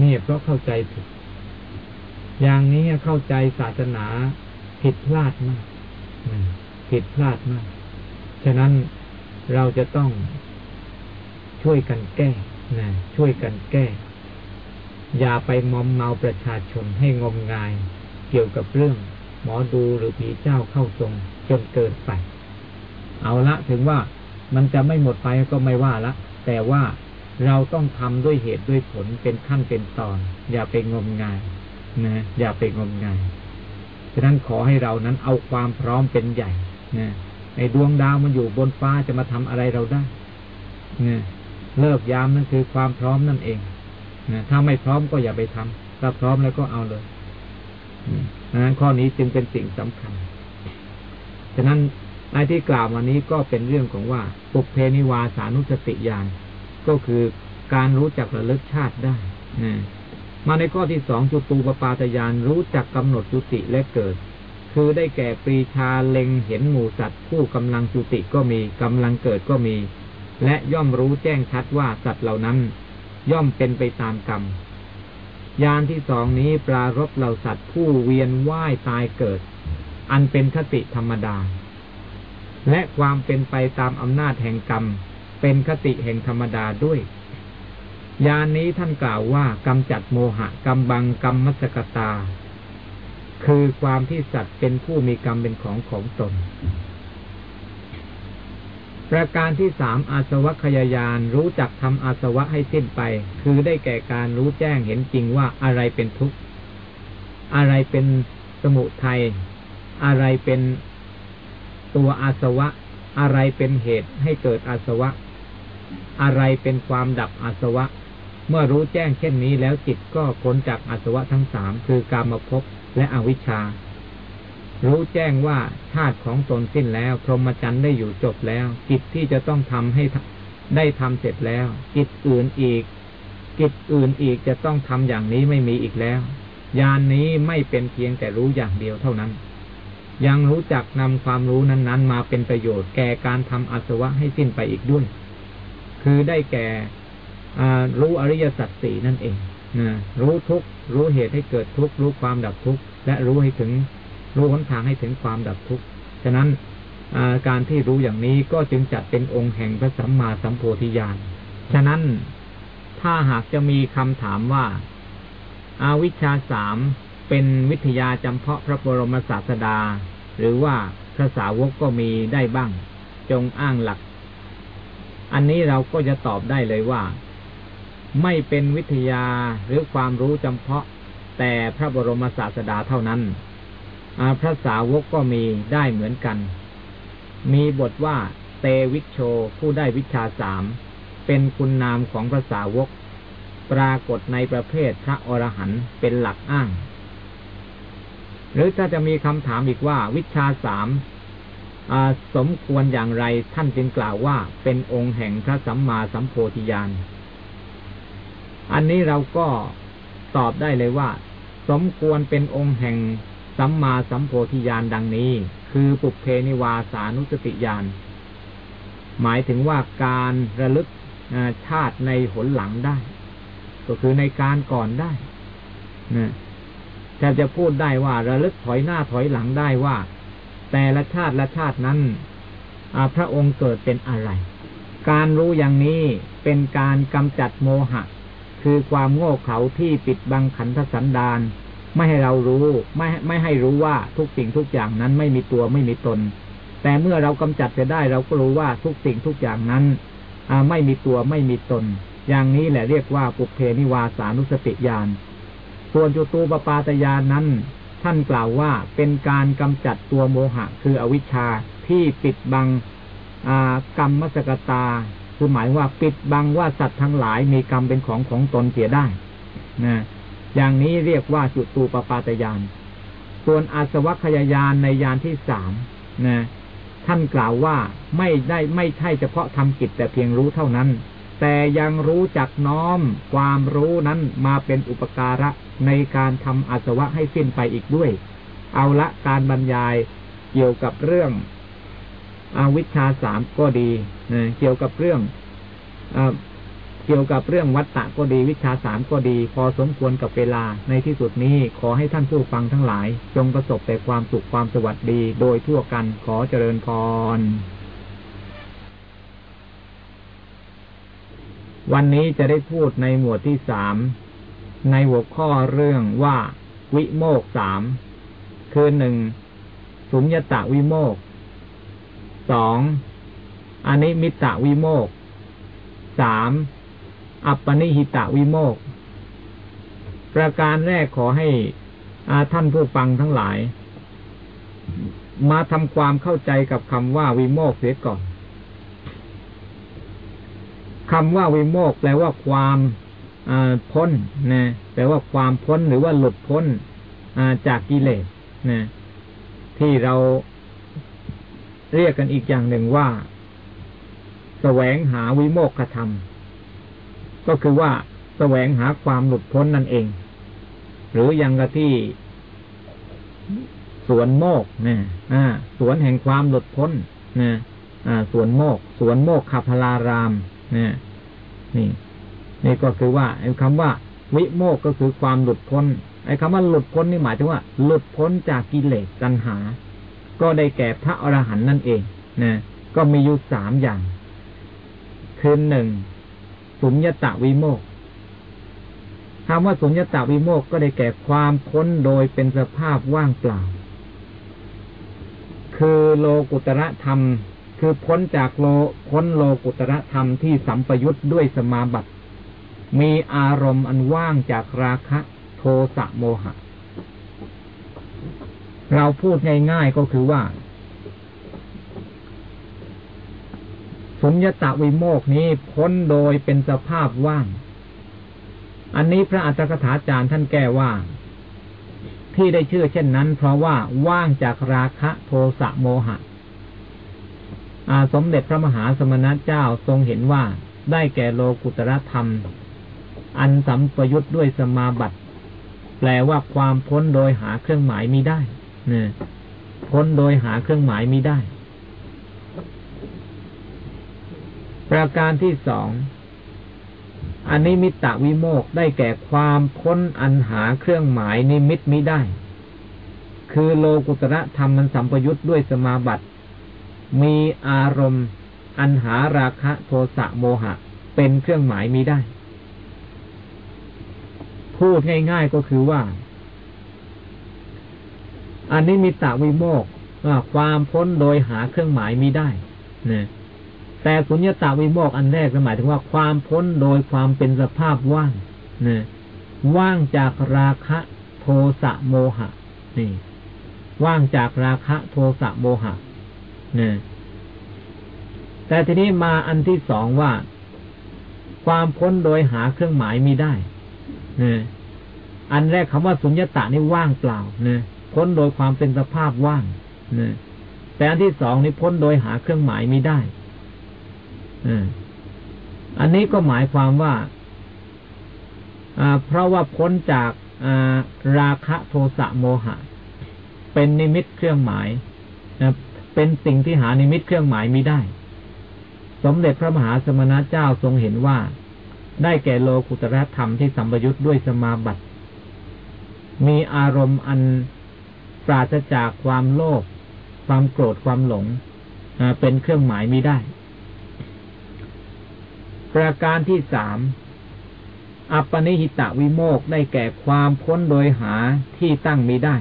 นี่เพราะเข้าใจผิด อย่างนี้เข้าใจศาสนาผิดพลาดมากผิดพลาดมาก ฉะนั้น เราจะต้องช่วยกันแก้นะช่วยกันแก้ อย่าไปมอมเมาประชาชนให้งมงาย เกี่ยวกับเรื่อง หมอดูหรือผีเจ้าเข้าทรงจนเกินไป เอาละถึงว่ามันจะไม่หมดไปก็ไม่ว่าละ แต่ว่าเราต้องทำด้วยเหตุด้วยผลเป็นขั้นเป็นตอน อย่าไปงมงายนะอย่าไปงมงายฉะนั้นขอให้เรานั้นเอาความพร้อมเป็นใหญ่นะ ในดวงดาวมันอยู่บนฟ้าจะมาทำอะไรเราได้นะเลิกยามนั่นคือความพร้อมนั่นเองนะถ้าไม่พร้อมก็อย่าไปทำถ้าพร้อมแล้วก็เอาเลยนะข้อนี้จึงเป็นสิ่งสำคัญ ฉะนั้นในที่กล่าวมานี้ก็เป็นเรื่องของว่า ปุเพนิวาสานุสติญาณก็คือการรู้จักระลึกชาติได้นะมาในข้อที่สองจุตูปปาตยานรู้จักกำหนดจุติและเกิด คือได้แก่ปรีชาเล็งเห็นหมู่สัตว์ผู้กำลังจุติก็มีกำลังเกิดก็มี และย่อมรู้แจ้งชัดว่าสัตว์เหล่านั้น ย่อมเป็นไปตามกรรมยานที่สองนี้ปรารบเหล่าสัตว์ผู้เวียนว่ายตายเกิด อันเป็นคติธรรมดา และความเป็นไปตามอำนาจแห่งกรรม เป็นคติแห่งธรรมดาด้วยยานนี้ท่านกล่าวว่ากำจัดโมหะกำบังกรรมมัสกตา คือความที่สัตว์เป็นผู้มีกรรมเป็นของของตน ประการที่สามอาสวะขยายานรู้จักทำอาสวะให้สิ้นไป คือได้แก่การรู้แจ้งเห็นจริงว่าอะไรเป็นทุกข์ อะไรเป็นสมุทัย อะไรเป็นตัวอาสวะ อะไรเป็นเหตุให้เกิดอาสวะ อะไรเป็นความดับอาสวะ เมื่อรู้แจ้งเช่นนี้แล้วจิตก็พ้นจากอาสวะทั้งสามคือกามภพ และอวิชชา รู้แจ้งว่าชาติของตนสิ้นแล้ว พรหมจรรย์ได้อยู่จบแล้ว กิจที่จะต้องทำให้ได้ทำเสร็จแล้ว กิจอื่นอีก กิจอื่นอีกจะต้องทำอย่างนี้ไม่มีอีกแล้วยานนี้ไม่เป็นเพียงแต่รู้อย่างเดียวเท่านั้น ยังรู้จักนำความรู้นั้น ๆ มาเป็นประโยชน์แก่การทำอาสวะให้สิ้นไปอีกด้วย คือได้แก่รู้อริยสัจสี่นั่นเอง รู้ทุกรู้เหตุให้เกิดทุกรู้ความดับทุกและรู้ให้ถึงรู้หนทางให้ถึงความดับทุกฉะนั้นการที่รู้อย่างนี้ก็จึงจัดเป็นองค์แห่งพระสัมมาสัมโพธิญาณฉะนั้นถ้าหากจะมีคำถามว่าอาวิชชาสามเป็นวิทยาจำเพาะพระบรมศาสดา หรือว่าพระสาวกก็มีได้บ้าง จงอ้างหลัก อันนี้เราก็จะตอบได้เลยว่า ไม่เป็นวิทยาหรือความรู้จำเพาะ แต่พระบรมศาสดาเท่านั้นพระสาวกก็มีได้เหมือนกัน มีบทว่าเตวิชโชผู้ได้วิชาสามเป็นคุณนามของพระสาวก ปรากฏในประเภทพระอรหันต์เป็นหลักอ้าง หรือถ้าจะมีคำถามอีกว่าวิชาสามสมควรอย่างไรท่านจึงกล่าวว่าเป็นองค์แห่งพระสัมมาสัมโพธิญาณ อันนี้เราก็ตอบได้เลยว่า สมควรเป็นองค์แห่งสัมมาสัมโพธิญาณดังนี้ คือปุเพนิวาสานุสติญาณหมายถึงว่าการระลึกชาติในหนหลังได้ ก็คือในการก่อนได้นะจะจะพูดได้ว่าระลึกถอยหน้าถอยหลังได้ว่า แต่ละชาติละชาตินั้นพระองค์เกิดเป็นอะไร การรู้อย่างนี้เป็นการกำจัดโมหะ คือความโง่เขลาที่ปิดบังขันธสันดานไม่ให้เรารู้ ไม่ไม่ให้รู้ว่าทุกสิ่งทุกอย่างนั้นไม่มีตัวไม่มีตน แต่เมื่อเรากำจัดจะได้เราก็รู้ว่าทุกสิ่งทุกอย่างนั้นไม่มีตัวไม่มีตน อย่างนี้แหละเรียกว่าปุเพนิวาสานุสติญาณส่วนจุตูปปาตญาณนนั้น ท่านกล่าวว่าเป็นการกำจัดตัวโมหะ คืออวิชชาที่ปิดบังกรรมมสกตา คือหมายว่าปิดบังว่าสัตว์ทั้งหลายมีกรรมเป็นของของตนเสียได้นะอย่างนี้เรียกว่าจุตูปปาตยาน ส่วนอาสวัคยายานในยานที่สามนะท่านกล่าวว่าไม่ได้ไม่ใช่เฉพาะทำกิจแต่เพียงรู้เท่านั้น แต่ยังรู้จักน้อมความรู้นั้นมาเป็นอุปการะในการทำอาสวะให้สิ้นไปอีกด้วย เอาละการบรรยายเกี่ยวกับเรื่อง อาวิชชาสามก็ดีเกี่ยวกับเรื่องอเกี่ยวกับเรื่องวัตตะก็ดีวิชาสามก็ดี พอสมควรกับเวลาในที่สุดนี้ขอให้ท่านผู้ฟังทั้งหลาย จงประสบแต่ความสุขความสวัสดี โดยทั่วกันขอเจริญพร วันนี้จะได้พูดในหมวดที่สามในหัวข้อเรื่องว่า วิโมกสามคือหนึ่งสุญญตาวิโมก สองอนิมิตะวิโมกสามอัปปนิหิตะวิโมกประการแรกขอให้อาท่านผู้ฟังทั้งหลาย มาทำความเข้าใจกับคำว่าวิโมกเสียก่อนคำว่าวิโมกแปลว่าความพ้นนะแปลว่าความพ้นหรือว่าหลุดพ้นจากกิเลสนะที่เรา เรียกกันอีกอย่างหนึ่งว่าแสวงหาวิโมกขธรรม ก็คือว่าแสวงหาความหลุดพ้นนั่นเอง หรืออยังกะที่สวนโมกเนี่ยสวนแห่งความหลุดพ้นนี่ยสวนโมก สวนโมกขัพลารามนี่นี่นี่ก็คือว่าไอ้คำว่า วิโมกก็คือความหลุดพ้นไอ้คำว่าหลุดพ้นนี่หมายถึงว่า หลุดพ้นจากกิเลสตัณหา ก็ได้แก่พระอรหันต์นั่นเองนะก็มีอยู่สามอย่าง คือหนึ่งสุญญตาวิโมกคำว่าสุญญตาวิโมกก็ได้แก่ความพ้นโดยเป็นสภาพว่างเปล่า คือโลกุตระธรรม คือพ้นจากโลพ้นโลกุตระธรรมที่สัมปยุตด้วยสมาบัติ มีอารมณ์อันว่างจากราคะ โทสะโมหะ เราพูดง่ายๆก็คือว่า สุญญตาวิโมกนี้พ้นโดยเป็นสภาพว่าง อันนี้พระอัตถกถาจารย์ท่านแก้ว่า ที่ได้ชื่อเช่นนั้น เพราะว่าว่างจากราคะโทสะโมหะอาสมเด็จพระมหาสมณเจ้าทรงเห็นว่าได้แก่โลกุตรธรรม อันสัมปยุทธ์ด้วยสมาบัติ แปลว่าความพ้นโดยหาเครื่องหมายมิได้ เนี่ยพ้นโดยหาเครื่องหมายมิได้ ประการที่สองอันนิมิตตวิโมกได้แก่ความพ้นอันหาเครื่องหมายนิมิตมิได้ คือโลกุตระธรรมมันสัมปยุทธ์ด้วยสมาบัติ มีอารมณ์อันหาราคะโทสะโมหะ เป็นเครื่องหมายมีได้ พูดง่ายๆก็คือว่า อันนี้มิตะวิโมกความพ้นโดยหาเครื่องหมายมีได้นี่ยแต่สุญญตาวิโมกอันแรกหมายถึงว่าความพ้นโดยความเป็นสภาพว่างนะว่างจากราคะโทสะโมหะนี่ว่างจากราคะโทสะโมหะนะแต่ทีนี้มาอันที่สองว่า ความพ้นโดยหาเครื่องหมายมีได้นะอันแรกคำว่าสุญญตานี่ว่างเปล่านะ พ้นโดยความเป็นสภาพว่างนะแต่อันที่สองนี่พ้นโดยหาเครื่องหมายไมีได้อันนี้ก็หมายความว่าเพราะว่าพ้นจากราคะโทสะโมหะ เป็นนิมิตเครื่องหมายเป็นสิ่งที่หานิมิตเครื่องหมายไมิได้ สมเด็จพระมหาสมณเจ้าทรงเห็นว่า ได้แก่โลกุตระธรรมที่สัมปยุทธ์ด้วยสมาบัติ มีอารมณ์อัน ปราศจากความโลภความโกรธความหลงเป็นเครื่องหมายมิได้ ประการที่สามอัปปนิหิตะวิโมกได้แก่ความพ้นโดยหาที่ตั้งมีได้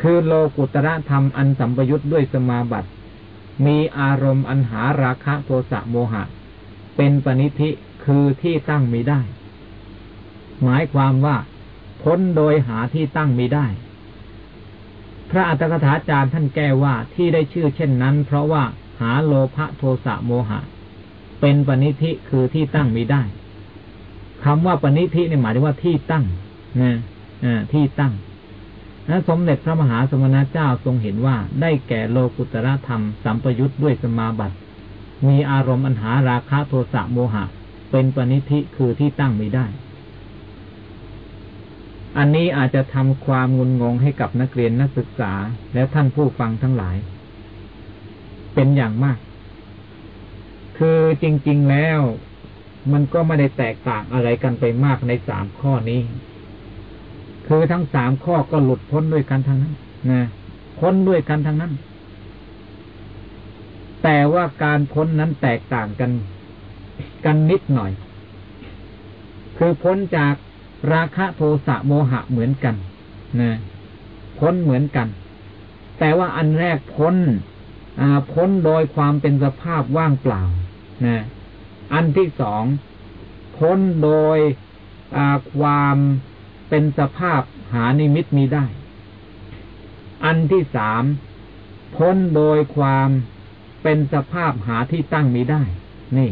คือโลกุตระธรรมอันสัมปยุทธ์ด้วยสมาบัติ มีอารมณ์อันหาราคะโทสะโมหะ เป็นปณิธิคือที่ตั้งมีได้ หมายความว่า พ้นโดยหาที่ตั้งมีได้ พระอัตถกถาจารย์ท่านแก้ว่าที่ได้ชื่อเช่นนั้น เพราะว่าหาโลภะโทสะโมหะ เป็นปณิธิคือที่ตั้งมีได้คำว่าปณิธินี่หมายถึงว่าที่ตั้งนะที่ตั้งนะสมเด็จพระมหาสมณเจ้าทรงเห็นว่าได้แก่โลกุตระธรรมสัมปยุทธ์ด้วยสมาบัติ มีอารมณ์อันหาราคะโทสะโมหะ เป็นปณิธิคือที่ตั้งไม่ได้ อันนี้อาจจะทำความงุนงงให้กับนักเรียนนักศึกษาและท่านผู้ฟังทั้งหลาย เป็นอย่างมาก คือจริง ๆแล้ว มันก็ไม่ได้แตกต่างอะไรกันไปมากในสามข้อนี้ คือทั้งสามข้อก็หลุดพ้นด้วยกันทั้งนั้นนะพ้นด้วยกันทั้งนั้น แต่ว่าการพ้นนั้นแตกต่างกัน กันนิดหน่อย คือพ้นจาก ราคะโทสะโมหะเหมือนกันนะพ้นเหมือนกัน แต่ว่าอันแรกพ้นพ้นโดยความเป็นสภาพว่างเปล่านะอันที่สองพ้นโดยความเป็นสภาพหานิมิตมีได้ อันที่สามพ้นโดยความเป็นสภาพหาที่ตั้งมีได้ นี่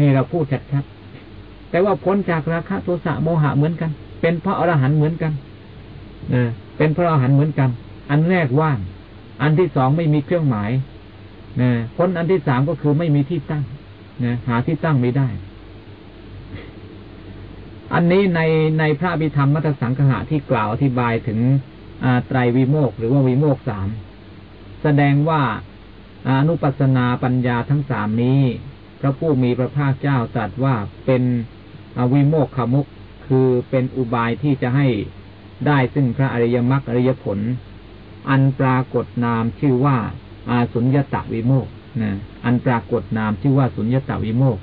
นี่เราพูดชัดๆ แต่ว่าพ้นจากราคะโทสะโมหะเหมือนกัน เป็นพระอรหันต์เหมือนกันนะเป็นพระอรหันต์เหมือนกัน อันแรกว่าง อันที่สองไม่มีเครื่องหมายนะพ้นอันที่สามก็คือไม่มีที่ตั้งนะหาที่ตั้งไม่ได้ อันนี้ในในพระบิธรรมมัตสังคหะที่กล่าวอธิบายถึงไตรวิโมกหรือว่าวิโมกสามแสดงว่าอนุปัสนาปัญญาทั้งสามนี้ พระผู้มีพระภาคเจ้าตรัสว่าเป็น วิโมกขมุกคือเป็นอุบายที่จะให้ได้ซึ่งพระอริยมรรคอริยผล อันปรากฏนามชื่อว่า อาสุญญตวิโมกนะอันปรากฏนามชื่อว่าสุญญตวิโมก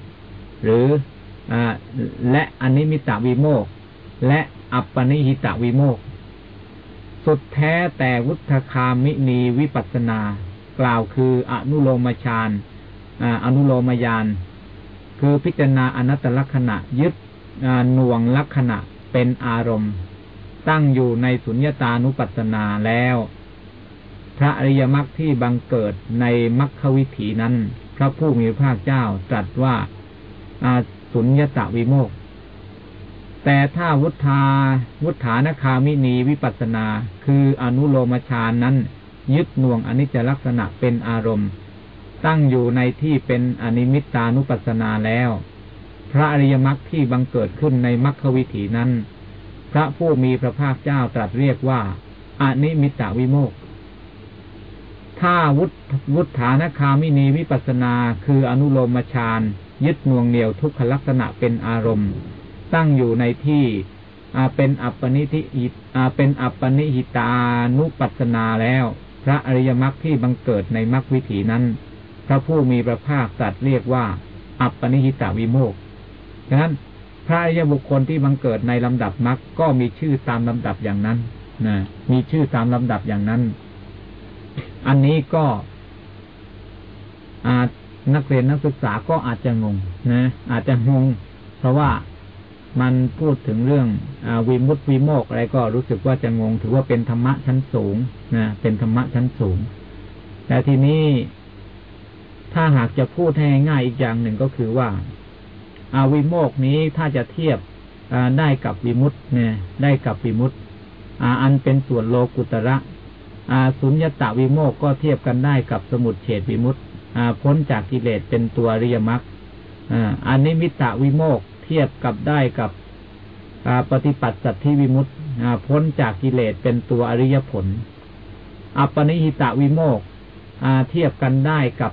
หรืออและอันิมิตวิโมกและอัปปนิหิตวิโมกสุดแท้แต่วุฒคามินีวิปัสนา กล่าวคืออนุโลมฌานอนุโลมยาน คือพิจารณาอนัตตลักษณะยึดหน่วงลักษณะเป็นอารมณ์ ตั้งอยู่ในสุญญตานุปัสสนาแล้ว พระอริยมรรคที่บังเกิดในมรรควิถีนั้น พระผู้มีพระภาคเจ้าตรัสว่าอาสุญญตาวิโมก แต่ถ้าวุฒาวุฒานคามินีวิปัสนา คืออนุโลมฌานนั้น ยึดหน่วงอนิจจลักษณะเป็นอารมณ์ ตั้งอยู่ในที่เป็นอนิมิตานุปัสนาแล้ว พระอริยมรรคที่บังเกิดขึ้นในมรรควิถีนั้น พระผู้มีพระภาคเจ้าตรัสเรียกว่าอนิมิตาวิโมกถ้าวุฒวุฒานคามินีวิปัสนาคืออนุโลมฌานยึดน่วงเหนียวทุกขลักษณะเป็นอารมณ์ ตั้งอยู่ในที่เป็นอัปปนิทิเป็นอัปปนิหิตานุปัสนาแล้ว พระอริยมรรคที่บังเกิดในมรรควิถีนั้น พระผู้มีพระภาคสัตว์เรียกว่า อัปปนิหิตาวิโมกฉะนั้นพระอริยบุคคลที่บังเกิดในลำดับมรรคก็มีชื่อตามลำดับอย่างนั้นนะมีชื่อตามลำดับอย่างนั้น อันนี้ก็อานักเรียนนักศึกษาก็อาจจะงงนะ อาจจะงง เพราะว่ามันพูดถึงเรื่องอวิมุตติวิโมกอะไรก็รู้สึกว่าจะงง ถือว่าเป็นธรรมะชั้นสูงนะเป็นธรรมะชั้นสูง แต่ทีนี้ ถ้าหากจะพูดให้ง่ายอีกอย่างหนึ่งก็คือว่าอาวิโมกนี้ถ้าจะเทียบได้กับวิมุตเนี่ยได้กับวิมุตอันเป็นส่วนโลกุตระสุญญตาวิโมกก็เทียบกันได้กับสมุดเฉดวิมุตพ้นจากกิเลสเป็นตัวริยมรรคอันนี้มิตะวิโมกเทียบกับได้กับปฏิปัติสัตธิวิมุตพ้นจากกิเลสเป็นตัวอริยผล อัปปนิหิตะวิโมกเทียบกันได้กับ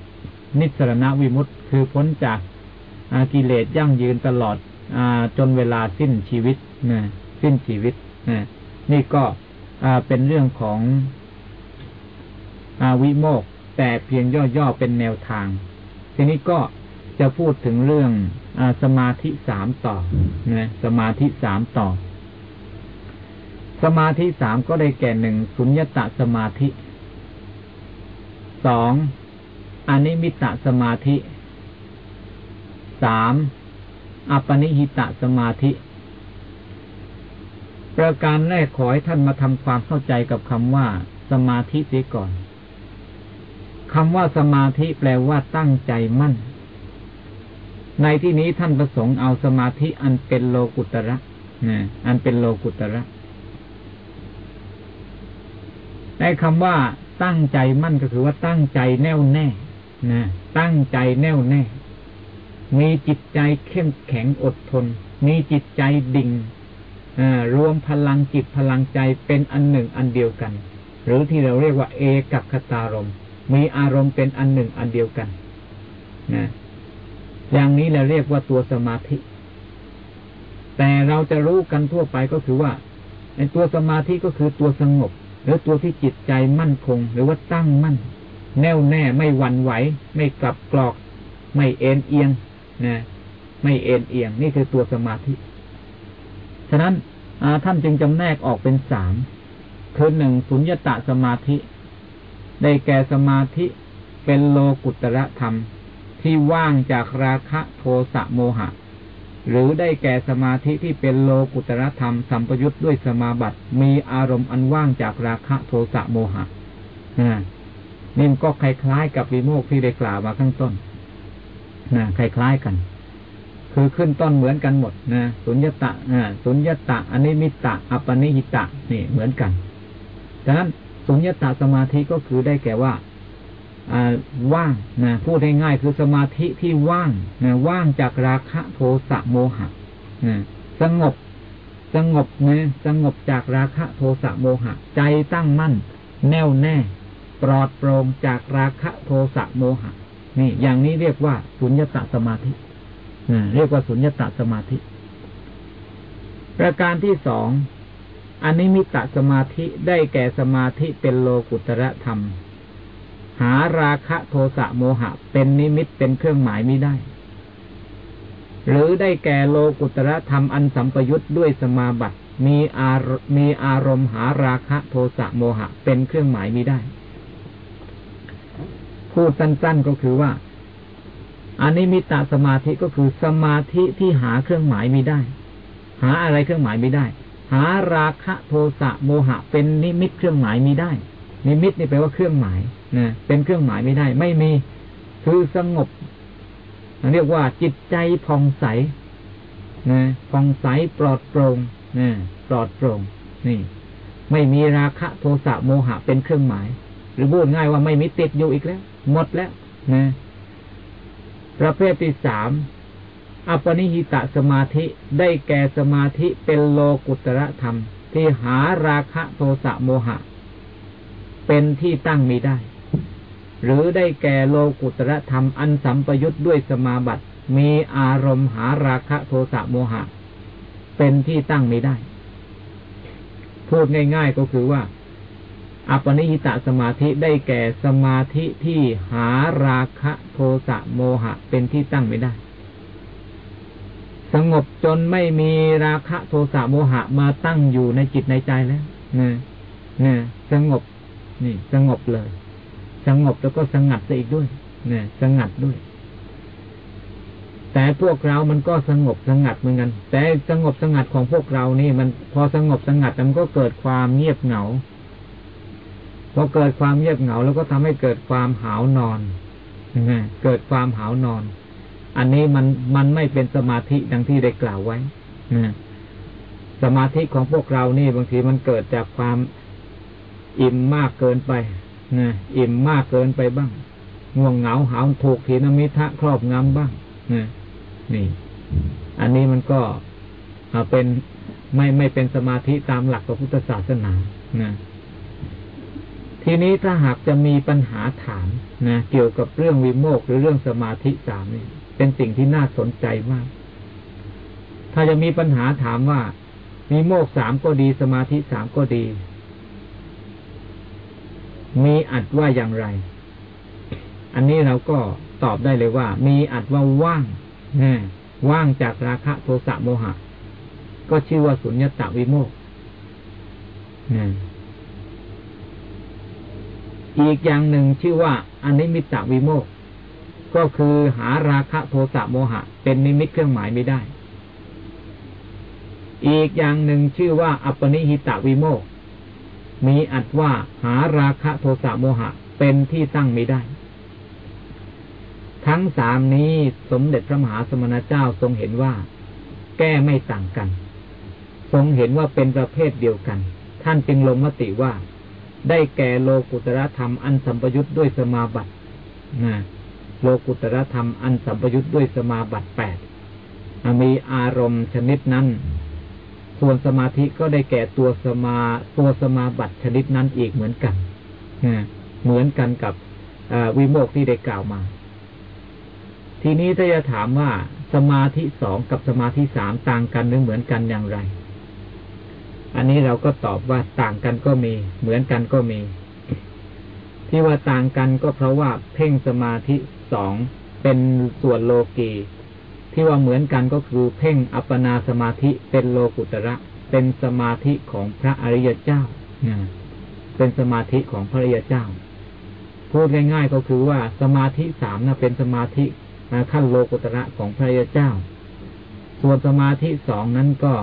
นิสรณวิมุตติคือพ้นจากกิเลสยั่งยืนตลอดอจนเวลาสิ้นชีวิตนะสิ้นชีวิตนะนี่ก็เป็นเรื่องของอวิโมกแต่เพียงย่อๆเป็นแนวทาง ทีนี้ก็จะพูดถึงเรื่องอสมาธิสามต่อนะสมาธิสามต่อ สมาธิสามก็ได้แก่หนึ่งสุญญตาสมาธิสอง อนิมิตสมาธิสามอปนิหิตะสมาธิ ประการแรกขอให้ท่านมาทำความเข้าใจกับคำว่า สมาธิเสียก่อนคำว่าสมาธิแปลว่าตั้งใจมั่น ในที่นี้ท่านประสงค์เอาสมาธิอันเป็นโลกุตระนะอันเป็นโลกุตระในคำว่าตั้งใจมั่นก็คือว่าตั้งใจแน่วแน่ นะตั้งใจแน่วแน่ มีจิตใจเข้มแข็งอดทน มีจิตใจดิ่งรวมพลังจิตพลังใจเป็นอันหนึ่งอันเดียวกัน หรือที่เราเรียกว่า เอกับคตารมมีอารมณ์เป็นอันหนึ่งอันเดียวกันนะอย่างนี้เราเรียกว่าตัวสมาธิ แต่เราจะรู้กันทั่วไปก็คือว่าในตัวสมาธิก็คือตัวสงบ หรือตัวที่จิตใจมั่นคง หรือว่าตั้งมั่น แน่วแน่ไม่หวั่นไหว ไม่กลับกรอก ไม่เอ็นเอียงนะไม่เอ็นเอียง นี่คือตัวสมาธิ ฉะนั้นท่านจึงจำแนกออกเป็นสามคือหนึ่งสุญญตาสมาธิ ได้แก่สมาธิเป็นโลกุตระธรรม ที่ว่างจากราคะโทสะโมหะ หรือได้แก่สมาธิที่เป็นโลกุตระธรรมสัมปยุทธ์ด้วยสมาบัติ มีอารมณ์อันว่างจากราคะโทสะโมหะ นี่มันก็คล้ายๆกับวิโมกที่ได้กล่าวมาข้างต้นนะคล้ายๆกัน คือขึ้นต้นเหมือนกันหมดนะสุญญตะสุญญตะอันิมิตะอัปนิหิตะนี่เหมือนกันดังนั้นสุญญตาสมาธิก็คือได้แก่ว่าว่างนะพูดง่ายๆคือสมาธิที่ว่างนะว่างจากราคะโทสะโมหะนะสงบสงบนะสงบจากราคะโทสะโมหะ ใจตั้งมั่น แน่วแน่ ปลอดโปร่งจากราคะโทสะโมหะ นี่ อย่างนี้เรียกว่าสุญญตาสมาธิเรียกว่าสุญญตาสมาธิ ประการที่สองอนนิมิตะสมาธิได้แก่สมาธิเป็นโลกุตระธรรม หาราคะโทสะโมหะ เป็นนิมิตเป็นเครื่องหมายไม่ได้ หรือได้แก่โลกุตระธรรมอันสัมปยุทธ์ด้วยสมาบัติมีอารมีอารมณ์หาราคะโทสะโมหะ เป็นเครื่องหมายไม่ได้ พูดสั้น ๆก็คือว่าอนิมิตตะสมาธิก็คือสมาธิที่หาเครื่องหมายไม่ได้ หาอะไรเครื่องหมายไม่ได้ หาราคะโทสะโมหะ เป็นนิมิตเครื่องหมายมีได้ นิมิตนี่แปลว่าเครื่องหมายนะเป็นเครื่องหมายไม่ได้ ไม่มีคือสงบเรียกว่าจิตใจผ่องใสนะผ่องใสปลอดโปร่งนะปลอดโปร่งนี่ ไม่มีราคะโทสะโมหะเป็นเครื่องหมาย หรือพูดง่ายว่าไม่มีติดอยู่อีกแล้ว หมดแล้วนะประเภทที่สามอปนิหิตะสมาธิได้แก่สมาธิเป็นโลกุตระธรรม ที่หาราคะโทสะโมหะ เป็นที่ตั้งมีได้ หรือได้แก่โลกุตระธรรม อันสัมปยุทธ์ด้วยสมาบัติ มีอารมณ์หาราคะโทสะโมหะ เป็นที่ตั้งมีได้ พูดง่าย ๆก็คือว่า อปนิหิตะสมาธิได้แก่สมาธิที่หาราคะโทสะโมหะเป็นที่ตั้งไม่ได้ สงบจนไม่มีราคะโทสะโมหะมาตั้งอยู่ในจิตในใจแล้วนะนะสงบ นี่ สงบเลย สงบแล้วก็สงัดซะอีกด้วยนะสงัดด้วย แต่พวกเรามันก็สงบสงัดเหมือนกัน แต่สงบสงัดของพวกเรานี่มันพอสงบสงัดมันก็เกิดความเงียบเหงา อเกิดความเงียบเหงา แล้วก็ทำให้เกิดความหาวนอนนะเกิดความหาวนอน อันนี้มันมันไม่เป็นสมาธิดังที่ได้กล่าวไว้นะสมาธิของพวกเรานี่บางทีมันเกิดจากความอิ่มมากเกินไปนะอิ่มมากเกินไปบ้าง ง่วงเหงาหาวถูกถีนมิทะครอบงำบ้างนะนี่ อันนี้มันก็เป็นไม่ไม่เป็นสมาธิตามหลักพระพุทธศาสนานะ ทีนี้ถ้าหากจะมีปัญหาถามนะเกี่ยวกับเรื่องวิโมกหรือเรื่องสมาธิสามนี่เป็นสิ่งที่น่าสนใจมาก ถ้าจะมีปัญหาถามว่ามีโมกสามก็ดีสมาธิสามก็ดี มีอัดว่าอย่างไร อันนี้เราก็ตอบได้เลยว่า มีอัดว่าว่างนะว่างจากราคะโทสะโมหะ ก็ชื่อว่าสุญญตาวิโมกนะ อีกอย่างหนึ่งชื่อว่าอนิมิตตวิโมกก็คือหาราคะโทสะโมหะ เป็นนิมิตเครื่องหมายไม่ได้ อีกอย่างหนึ่งชื่อว่า อัปปนิหิตาวิโมกมีอัดว่าหาราคะโทสะโมหะ เป็นที่ตั้งไม่ได้ ทั้งสามนี้สมเด็จพระมหาสมณเจ้าทรงเห็นว่า แก้ไม่ต่างกัน ทรงเห็นว่าเป็นประเภทเดียวกัน ท่านจึงลงมติว่า ได้แก่โลกุตระธรรมอันสัมปยุทธ์ด้วยสมาบัตินะโลกุตรธรรมอันสัมปยุทธ์ด้วยสมาบัติแปดมีอารมณ์ชนิดนั้น ส่วนสมาธิก็ได้แก่ตัวสมาตัวสมาบัติชนิดนั้นอีกเหมือนกันเหมือนกันกับวิโมกที่ได้กล่าวมา ทีนี้ถ้าจะถามว่าสมาธิสองกับสมาธิสามต่างกันหรือเหมือนกันอย่างไร อันนี้เราก็ตอบว่าต่างกันก็มี เหมือนกันก็มี ที่ว่าต่างกันก็เพราะว่าเพ่งสมาธิสองเป็นส่วนโลกีที่ว่าเหมือนกันก็คือเพ่งอัปปนาสมาธิเป็นโลกุตระ เป็นสมาธิของพระอริยเจ้าเป็นสมาธิของพระอริยเจ้า พูดง่ายๆก็คือว่าสมาธิสามนะเป็นสมาธิขั้นโลกุตระของพระอริยเจ้า ส่วนสมาธิสองนั้นก็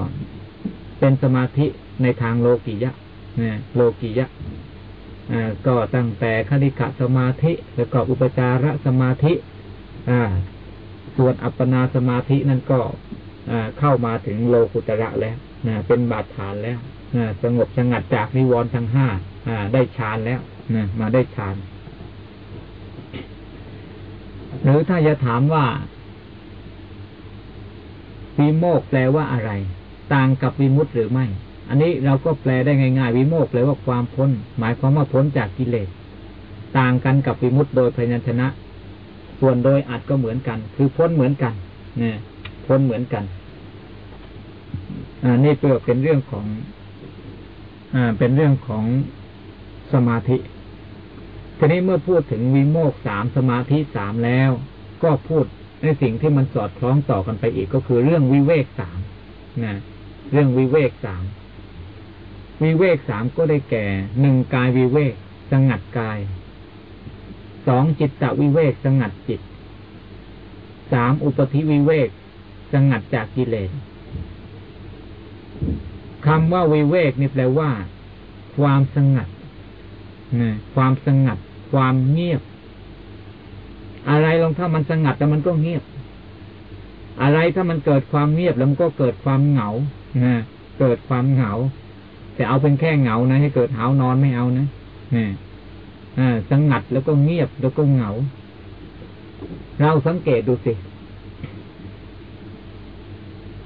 เป็นสมาธิในทางโลกิยะนะโลกิยะก็ตั้งแต่คณิกะสมาธิ แล้วก็อุปจารสมาธิส่วนอัปปนาสมาธินั้นก็เข้ามาถึงโลกุตระแล้วนะเป็นบาดฐานแล้วนะสงบสงัดจากนิวรณ์ทั้งห้าได้ฌานแล้วนะมาได้ฌานหรือถ้าจะถามว่าวิโมกแปลว่าอะไร ต่างกับวิมุตหรือไม่ อันนี้เราก็แปลได้ง่าย ๆ วิโมกแปลว่าความพ้น หมายความว่าพ้นจากกิเลส ต่างกันกับวิมุตโดยพยัญชนะ ส่วนโดยอัดก็เหมือนกัน คือพ้นเหมือนกันเนี่ยพ้นเหมือนกันอ่านี่เปลือกเป็นเรื่องของอ่าเป็นเรื่องของสมาธิทีนี้เมื่อพูดถึงวิโมกสามสมาธิสามแล้ว ก็พูดในสิ่งที่มันสอดคล้องต่อกันไปอีกก็คือเรื่องวิเวกสามนะ เรื่องวิเวกสามวิเวกสามก็ได้แก่หนึ่งกายวิเวกสงัดกายสองจิตตวิเวกสงัดจิตสามอุปธิวิเวกสงัดจากกิเลสคำว่าวิเวกนี่แปลว่า ความสงัดนะความสงัด ความเงียบ อะไรลองถ้ามันสงัดแต่มันก็เงียบ อะไรถ้ามันเกิดความเงียบแล้วมันก็เกิดความเหงา นะเกิดความเหงา แต่เอาเป็นแค่เหงานะ ให้เกิดหานอนไม่เอานะนี่สงัดแล้วก็เงียบแล้วก็เหงา เราสังเกตดูสิ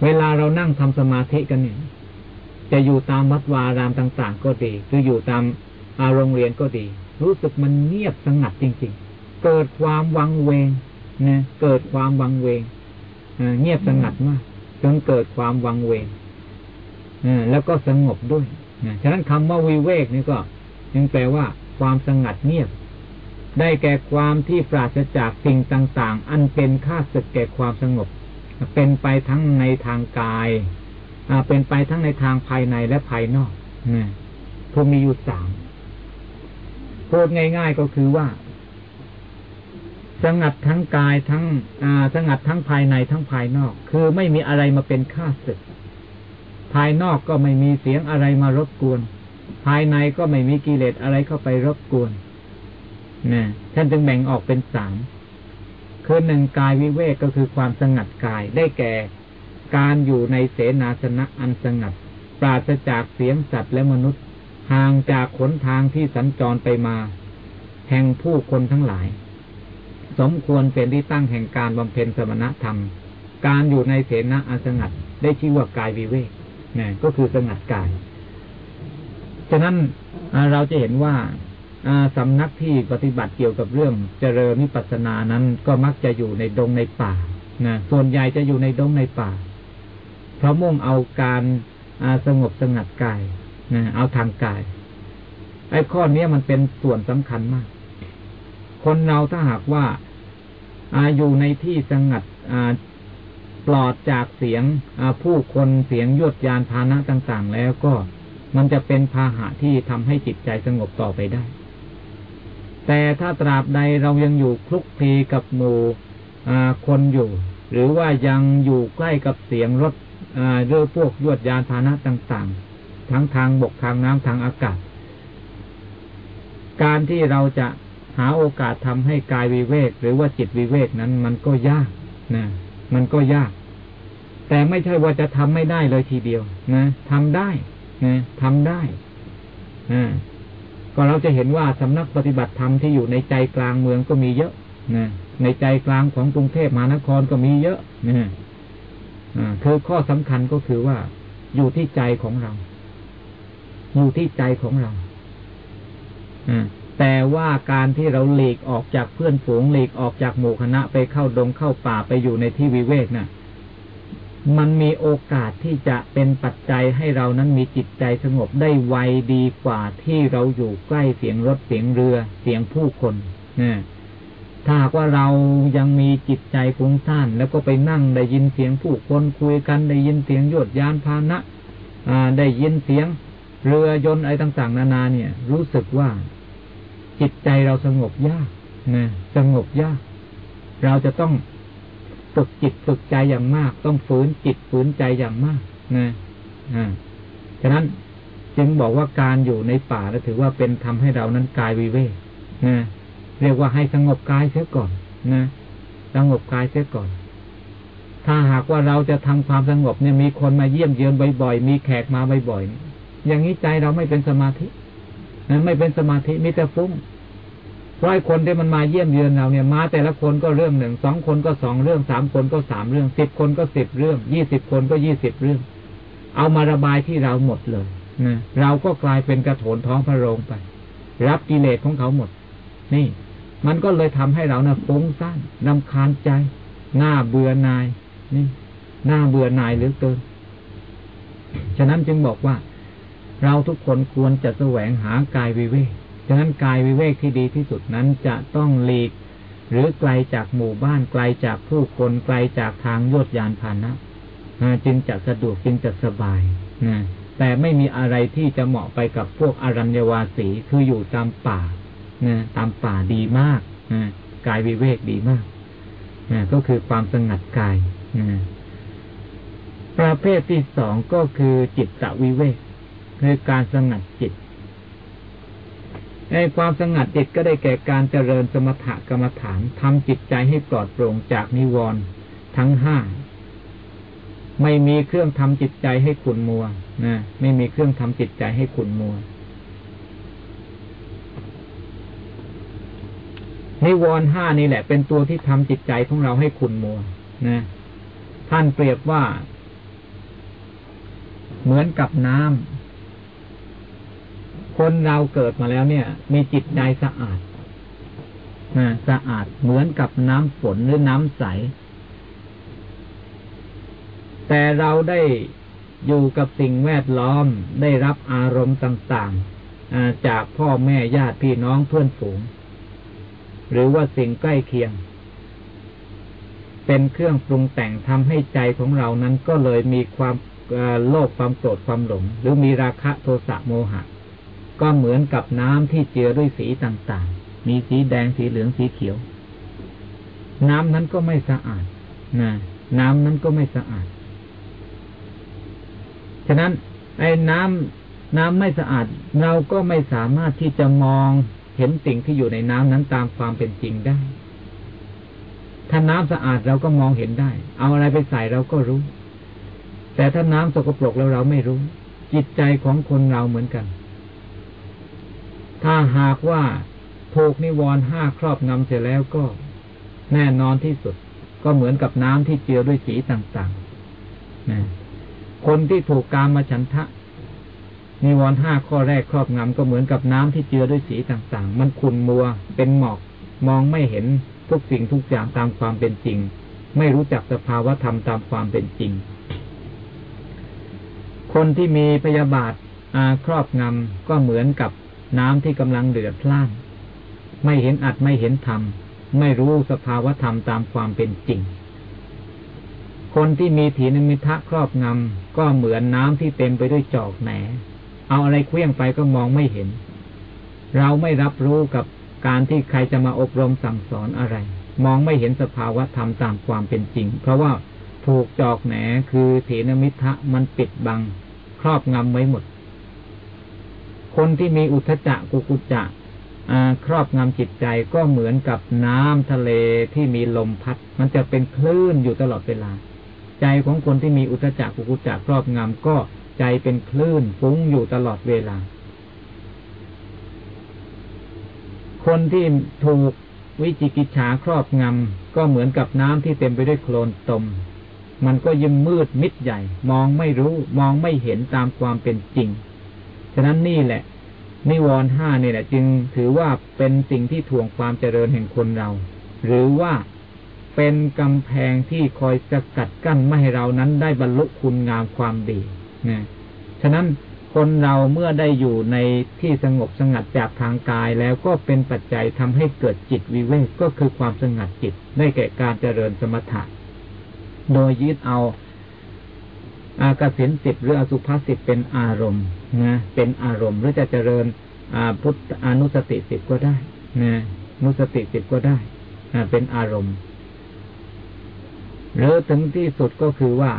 เวลาเรานั่งทำสมาธิกันเนี่ย จะอยู่ตามวัดวารามต่าง ๆ ก็ดีคืออยู่ตามอาโรงเรียนก็ดี รู้สึกมันเงียบสงัดจริง ๆ เกิดความวังเวงนะเกิดความวังเวงเงียบสงัดมากจนเกิดความวังเวง แล้วก็สงบด้วยฉะนั้นคำว่าวิเวกนี่ก็ยังแปลว่า ความสงัดเงียบ ได้แก่ความที่ปราศจากสิ่งต่าง ๆ อันเป็นค่าศึกแก่ความสงบ เป็นไปทั้งในทางกายเป็นไปทั้งในทางภายในและภายนอกพวกมีอยู่สามพูดง่าย ๆก็คือว่า สงัดทั้งกายทั้งสงัดทั้งภายในทั้งภายนอก คือไม่มีอะไรมาเป็นข้าศึก ภายนอกก็ไม่มีเสียงอะไรมารบกวน ภายในก็ไม่มีกิเลสอะไรเข้าไปรบกวนนะท่านจึงแบ่งออกเป็นสามคือหนึ่งกายวิเวกก็คือความสงัดกายได้แก่ การอยู่ในเสนาสนะอันสงัด ปราศจากเสียงสัตว์และมนุษย์ ห่างจากขนทางที่สัญจรไปมา แห่งผู้คนทั้งหลาย สมควรเป็นที่ตั้งแห่งการบำเพ็ญสมณธรรม การอยู่ในเสนาอันสงัด ได้ชื่อว่ากายวิเวก นี่ก็คือสงัดกาย ฉะนั้นเราจะเห็นว่าสำนักที่ปฏิบัติเกี่ยวกับเรื่องเจริญนิปัสนานั้น ก็มักจะอยู่ในดงในป่านะส่วนใหญ่จะอยู่ในดงในป่า เพราะมุ่งเอาการสงบสงัดกายนะเอาทางกาย ไอ้ข้อนี้มันเป็นส่วนสำคัญมาก คนเราถ้าหากว่าอาอยู่ในที่สงัด ปลอดจากเสียงผู้คนเสียงยวดยานพานะต่าง ๆ แล้วก็มันจะเป็นพาหะที่ทำให้จิตใจสงบต่อไปได้ แต่ถ้าตราบใดเรายังอยู่คลุกคลีกับหมู่คนอยู่ หรือว่ายังอยู่ใกล้กับเสียงรถเรือพวกยวดยานพานะต่าง ๆ ทั้งทางบกทางน้ำทางอากาศ การที่เราจะหาโอกาสทำให้กายวิเวก หรือว่าจิตวิเวกนั้นมันก็ยากนะมันก็ยาก แต่ไม่ใช่ว่าจะทำไม่ได้เลยทีเดียว นะทำได้นะทำได้นะก็เราจะเห็นว่าสำนักปฏิบัติธรรมที่อยู่ในใจกลางเมืองก็มีเยอะนะในใจกลางของกรุงเทพมหานครก็มีเยอะนะคือข้อสำคัญก็คือว่า อยู่ที่ใจของเรา อยู่ที่ใจของเราอแต่วว่าการที่เราหลีกออกจากเพื่อนฝูงหลีกออกจากหมู่คณะไปเข้าดงเข้าป่าไปอยู่ในที่วิเวกนะ่ะ มันมีโอกาสที่จะเป็นปัจจัยให้เรานั้นมีจิตใจสงบได้ไวดีกว่าที่เราอยู่ใกล้เสียงรถเสียงเรือเสียงผู้คนนะถ้าว่าเรายังมีจิตใจฟุ้งซ่านแล้วก็ไปนั่งได้ยินเสียงผู้คนคุยกันได้ยินเสียงโยดยานพานะได้ยินเสียงเรือยนต์อะไรต่างๆ นานาเนี่ย รู้สึกว่าจิตใจเราสงบยากนะสงบยาก เราจะต้อง ฝึกจิตฝึกใจอย่างมาก ต้องฝืนจิตฝืนใจอย่างมากนะอ่าฉะนั้นจึงบอกว่าการอยู่ในป่าถือว่าเป็นทำให้เรานั้นกายวิเวกนะเรียกว่าให้สงบกายเสียก่อนนะสงบกายเสียก่อน ถ้าหากว่าเราจะทำความสงบเนี่ยมีคนมาเยี่ยมเยือนบ่อยๆมีแขกมาบ่อยๆอย่างนี้ใจเราไม่เป็นสมาธินั้นไม่เป็นสมาธิมีแต่ฟุ้ง ราะคนที่มันมาเยี่ยมเยือนเราเนี่ยมาแต่ละคนก็เรื่องหนึ่งสองคนก็สองเรื่องสามคนก็สามเรื่องสิบคนก็สิบเรื่องยี่สิบคนก็ยี่สิบเรื่อง เอามาระบายที่เราหมดเลยนะเราก็กลายเป็นกระโถนท้องพระโรงไป รับกิเลสของเขาหมด นี่ มันก็เลยทำให้เรานะ่ะฟุ้งซ่านนำคาญใจหน้าเบื่อนายนี่หน้าเบื่อนายเหลือเกินฉะนั้นจึงบอกว่า เราทุกคนควรจะแสวงหากายวิเวก ฉะนั้นกายวิเวกที่ดีที่สุดนั้นจะต้องหลีก หรือไกลจากหมู่บ้านไกลจากผู้คนไกลจากทางโยดยานพานะจึงจะสะดวกจึงจะสบายนะแต่ไม่มีอะไรที่จะเหมาะไปกับพวกอรัญญวาสีคืออยู่ตามป่านะตามป่าดีมากนะกายวิเวกดีมากนะก็คือความสงัดกายนะประเภทที่สองก็คือจิตตวิเวกคือการสงัดจิต ในความสงัดจิตก็ได้แก่การเจริญสมถกรรมฐานทำจิตใจให้ปลอดโปร่งจากนิวรณ์ทั้งห้าไม่มีเครื่องทำจิตใจให้ขุนมัวนะไม่มีเครื่องทำจิตใจให้ขุนมัว นิวรณ์ห้านี่แหละ เป็นตัวที่ทำจิตใจของเราให้ขุนมัวนะท่านเปรียบว่า เหมือนกับน้ำ คนเราเกิดมาแล้วเนี่ย มีจิตใจสะอาดนะสะอาดเหมือนกับน้ำฝนหรือน้ำใส แต่เราได้อยู่กับสิ่งแวดล้อมได้รับอารมณ์ต่างๆจากพ่อแม่ญาติพี่น้องเพื่อนฝูง หรือว่าสิ่งใกล้เคียง เป็นเครื่องปรุงแต่งทำให้ใจของเรานั้นก็เลยมีความโลภความโกรธความหลง หรือมีราคะโทสะโมหะ ก็เหมือนกับน้ำที่เจือด้วยสีต่างๆ มีสีแดงสีเหลืองสีเขียว น้ำนั้นก็ไม่สะอาดนะน้ำนั้นก็ไม่สะอาด ฉะนั้นไอ้น้ำน้ำไม่สะอาด เราก็ไม่สามารถที่จะมองเห็นสิ่งที่อยู่ในน้ำนั้นตามความเป็นจริงได้ ถ้าน้ำสะอาดเราก็มองเห็นได้ เอาอะไรไปใส่เราก็รู้ แต่ถ้าน้ำสกปรกแล้วเราไม่รู้ จิตใจของคนเราเหมือนกัน ถ้าหากว่าถูกนิวรณ์ห้าครอบงำเสร็จแล้วก็ แน่นอนที่สุด ก็เหมือนกับน้ำที่เจือด้วยสีต่างๆนะคนที่ถูกกามาฉันทะนิวรณ์ห้าข้อแรกครอบงำก็เหมือนกับน้ำที่เจือด้วยสีต่างๆ มันขุ่นมัว เป็นหมอก มองไม่เห็นทุกสิ่งทุกอย่างตามความเป็นจริง ไม่รู้จักสภาวะธรรมตามความเป็นจริง คนที่มีพยาบาทอาครอบงำก็เหมือนกับ น้ำที่กำลังเดือดพล่านไม่เห็นอัดไม่เห็นธรรม ไม่รู้สภาวธรรมตามความเป็นจริง คนที่มีถีนมิทะครอบงำก็เหมือนน้ำที่เต็มไปด้วยจอกแหนเอาอะไรเคลื่องไปก็มองไม่เห็น เราไม่รับรู้กับการที่ใครจะมาอบรมสั่งสอนอะไร มองไม่เห็นสภาวธรรมตามความเป็นจริง เพราะว่าถูกจอกแหนคือถีนมิทะมันปิดบัง ครอบงำไว้หมด คนที่มีอุทจักกุกุจักครอบงำจิตใจก็เหมือนกับน้ำทะเลที่มีลมพัด มันจะเป็นคลื่นอยู่ตลอดเวลา ใจของคนที่มีอุทจักกุกุจักครอบงำก็ใจเป็นคลื่นฟุ้งอยู่ตลอดเวลา คนที่ถูกวิจิกิจฉาครอบงำก็เหมือนกับน้ำที่เต็มไปด้วยโคลนตม มันก็ยิ่งมืดมิดใหญ่ มองไม่รู้มองไม่เห็นตามความเป็นจริง ฉะนั้นนี่แหละ นิวรณ์ห้านี่แหละ จึงถือว่าเป็นสิ่งที่ถ่วงความเจริญแห่งคนเรา หรือว่าเป็นกำแพงที่คอยสกัดกั้นไม่ให้เรานั้นได้บรรลุคุณงามความดีนะฉะนั้นคนเราเมื่อได้อยู่ในที่สงบสงัดจากทางกายแล้วก็เป็นปัจจัยทำให้เกิดจิตวิเวกก็คือความสงัดจิตได้แก่การเจริญสมถะ โดยยึดเอา อากสินสิบหรืออสุภาสิบเป็นอารมณ์นะเป็นอารมณ์หรือจะเจริญพุทธอนุสติสิบก็ได้นะนุสติสิบก็ได้นะเป็นอารมณ์หรือถึงที่สุดก็คือว่า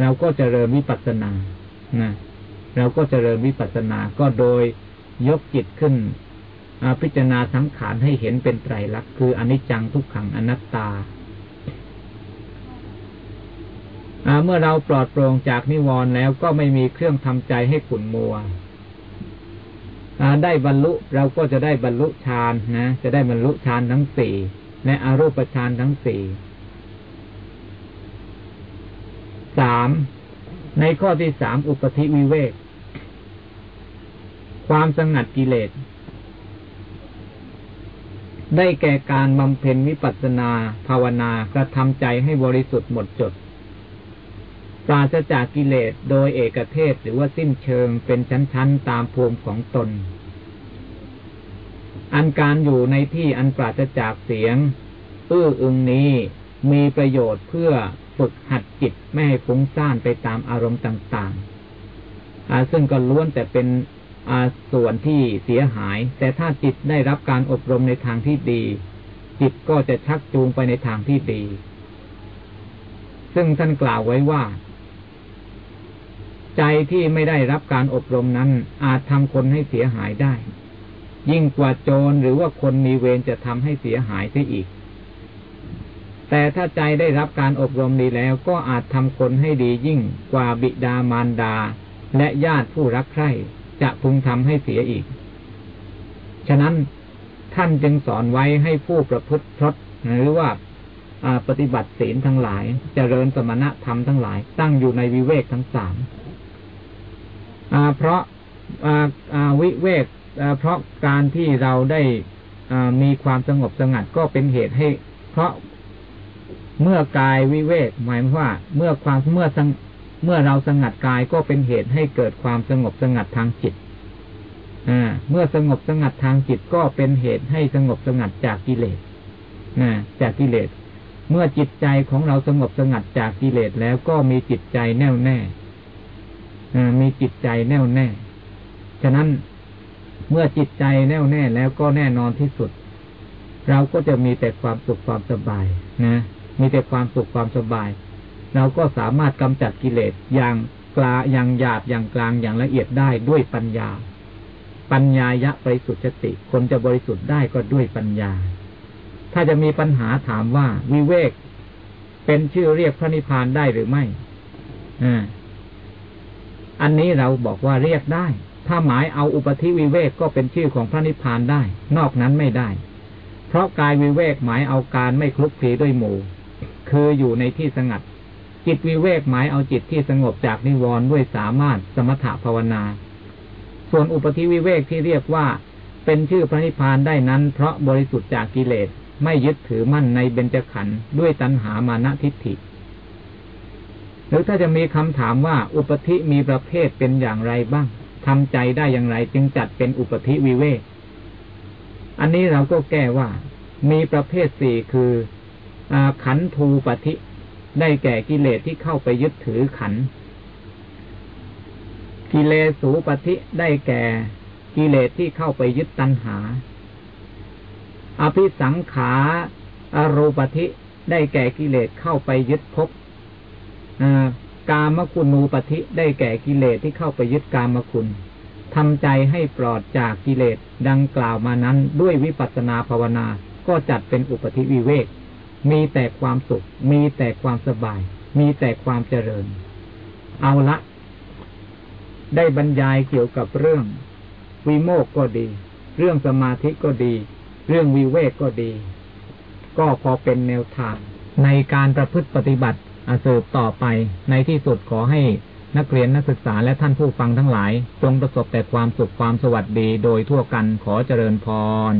เราก็เจริญวิปัสสนานะเราก็เจริญวิปัสสนาก็โดยยกจิตขึ้นพิจารณาสังขารให้เห็นเป็นไตรลักษณ์คืออนิจจังทุกขังอนัตตา เมื่อเราปลอดโปร่งจากนิวรณ์แล้วก็ไม่มีเครื่องทำใจให้ขุ่นมัวได้บรรลุเราก็จะได้บรรลุฌานนะ จะได้บรรลุฌานทั้งสี่และอรูปฌานทั้งสี่สามในข้อที่สามอุปธิวิเวก ความสงัดกิเลส ได้แก่การบำเพ็ญวิปัสสนา ภาวนากระทำใจให้บริสุทธิ์หมดจด ปราศจากกิเลสโดยเอกเทศหรือว่าสิ้นเชิงเป็นชั้นๆตามภูมิของตน อันการอยู่ในที่อันปราศจากเสียงอื้ออึงนี้มีประโยชน์เพื่อฝึกหัดจิตไม่ให้ฟุ้งซ่านไปตามอารมณ์ต่างๆ ซึ่งก็ล้วนแต่เป็นส่วนที่เสียหาย แต่ถ้าจิตได้รับการอบรมในทางที่ดี จิตก็จะชักจูงไปในทางที่ดี ซึ่งท่านกล่าวไว้ว่า ใจที่ไม่ได้รับการอบรมนั้น อาจทำคนให้เสียหายได้ ยิ่งกว่าโจรหรือว่าคนมีเวรจะทำให้เสียหายเสียอีก แต่ถ้าใจได้รับการอบรมดีแล้วก็อาจทำคนให้ดียิ่งกว่าบิดามารดา และญาติผู้รักใคร่จะพึงทำให้เสียอีก ฉะนั้นท่านจึงสอนไว้ให้ผู้ประพฤติพรตหรือว่าปฏิบัติศีลทั้งหลายจเจริญสมณธรรมทั้งหลาย ตั้งอยู่ในวิเวกทั้งสาม เพราะวิเวกเพราะการที่เราได้มีความสงบสงัดก็เป็นเหตุให้ เพราะเมื่อกายวิเวกหมายว่าเมื่อความเมื่อเมื่อเราสงัดกายก็เป็นเหตุให้เกิดความสงบสงัดทางจิตเมื่อสงบสงัดทางจิตก็เป็นเหตุให้สงบสงัดจากกิเลสจากกิเลส เมื่อจิตใจของเราสงบสงัดจากกิเลสแล้วก็มีจิตใจแน่วแน่ มีจิตใจแน่วแน่ ฉะนั้นเมื่อจิตใจแน่วแน่แล้วก็แน่นอนที่สุด เราก็จะมีแต่ความสุขความสบายนะมีแต่ความสุขความสบาย เราก็สามารถกำจัดกิเลสอย่างกลาอย่างหยาบอย่างกลางอย่างละเอียดได้ด้วยปัญญา ปัญญายะบริสุทธิ์ติ คนจะบริสุทธิ์ได้ก็ด้วยปัญญา ถ้าจะมีปัญหาถามว่าวิเวกเป็นชื่อเรียกพระนิพพานได้หรือไม่อ่า อันนี้เราบอกว่าเรียกได้ ถ้าหมายเอาอุปธิวิเวกก็เป็นชื่อของพระนิพพานได้ นอกนั้นไม่ได้ เพราะกายวิเวกหมายเอาการไม่คลุกคลีด้วยหมู่ คืออยู่ในที่สงัด จิตวิเวกหมายเอาจิตที่สงบจากนิวรณ์ด้วยสามารถสมถะภาวนา ส่วนอุปธิวิเวกที่เรียกว่า เป็นชื่อพระนิพพานได้นั้น เพราะบริสุทธิ์จากกิเลสไม่ยึดถือมั่นในเบญจขันธ์ด้วยตัณหามานะทิฏฐิ หรือถ้าจะมีคำถามว่าอุปธิมีประเภทเป็นอย่างไรบ้างทำใจได้อย่างไรจึงจัดเป็นอุปธิวิเวกอันนี้เราก็แก้ว่า มีประเภทสี่คือขันธูปฏิได้แก่กิเลสที่เข้าไปยึดถือขัน กิเลสูปฏิได้แก่กิเลสที่เข้าไปยึดตัณหา อภิสังขาอารูปฏิได้แก่กิเลสเข้าไปยึดภพ กามคุณูปฏิได้แก่กิเลสที่เข้าไปยึดกามคุณทำใจให้ปลอดจากกิเลสดังกล่าวมานั้นด้วยวิปัสสนาภาวนา ก็จัดเป็นอุปธิวิเวก มีแต่ความสุข มีแต่ความสบาย มีแต่ความเจริญ เอาละ ได้บรรยายเกี่ยวกับเรื่อง วิโมกก็ดี เรื่องสมาธิก็ดี เรื่องวิเวกก็ดี ก็พอเป็นแนวทางในการประพฤติปฏิบัติ สืบต่อไป ในที่สุดขอให้นักเรียนนักศึกษาและท่านผู้ฟังทั้งหลาย จงประสบแต่ความสุขความสวัสดีโดยทั่วกันขอเจริญพร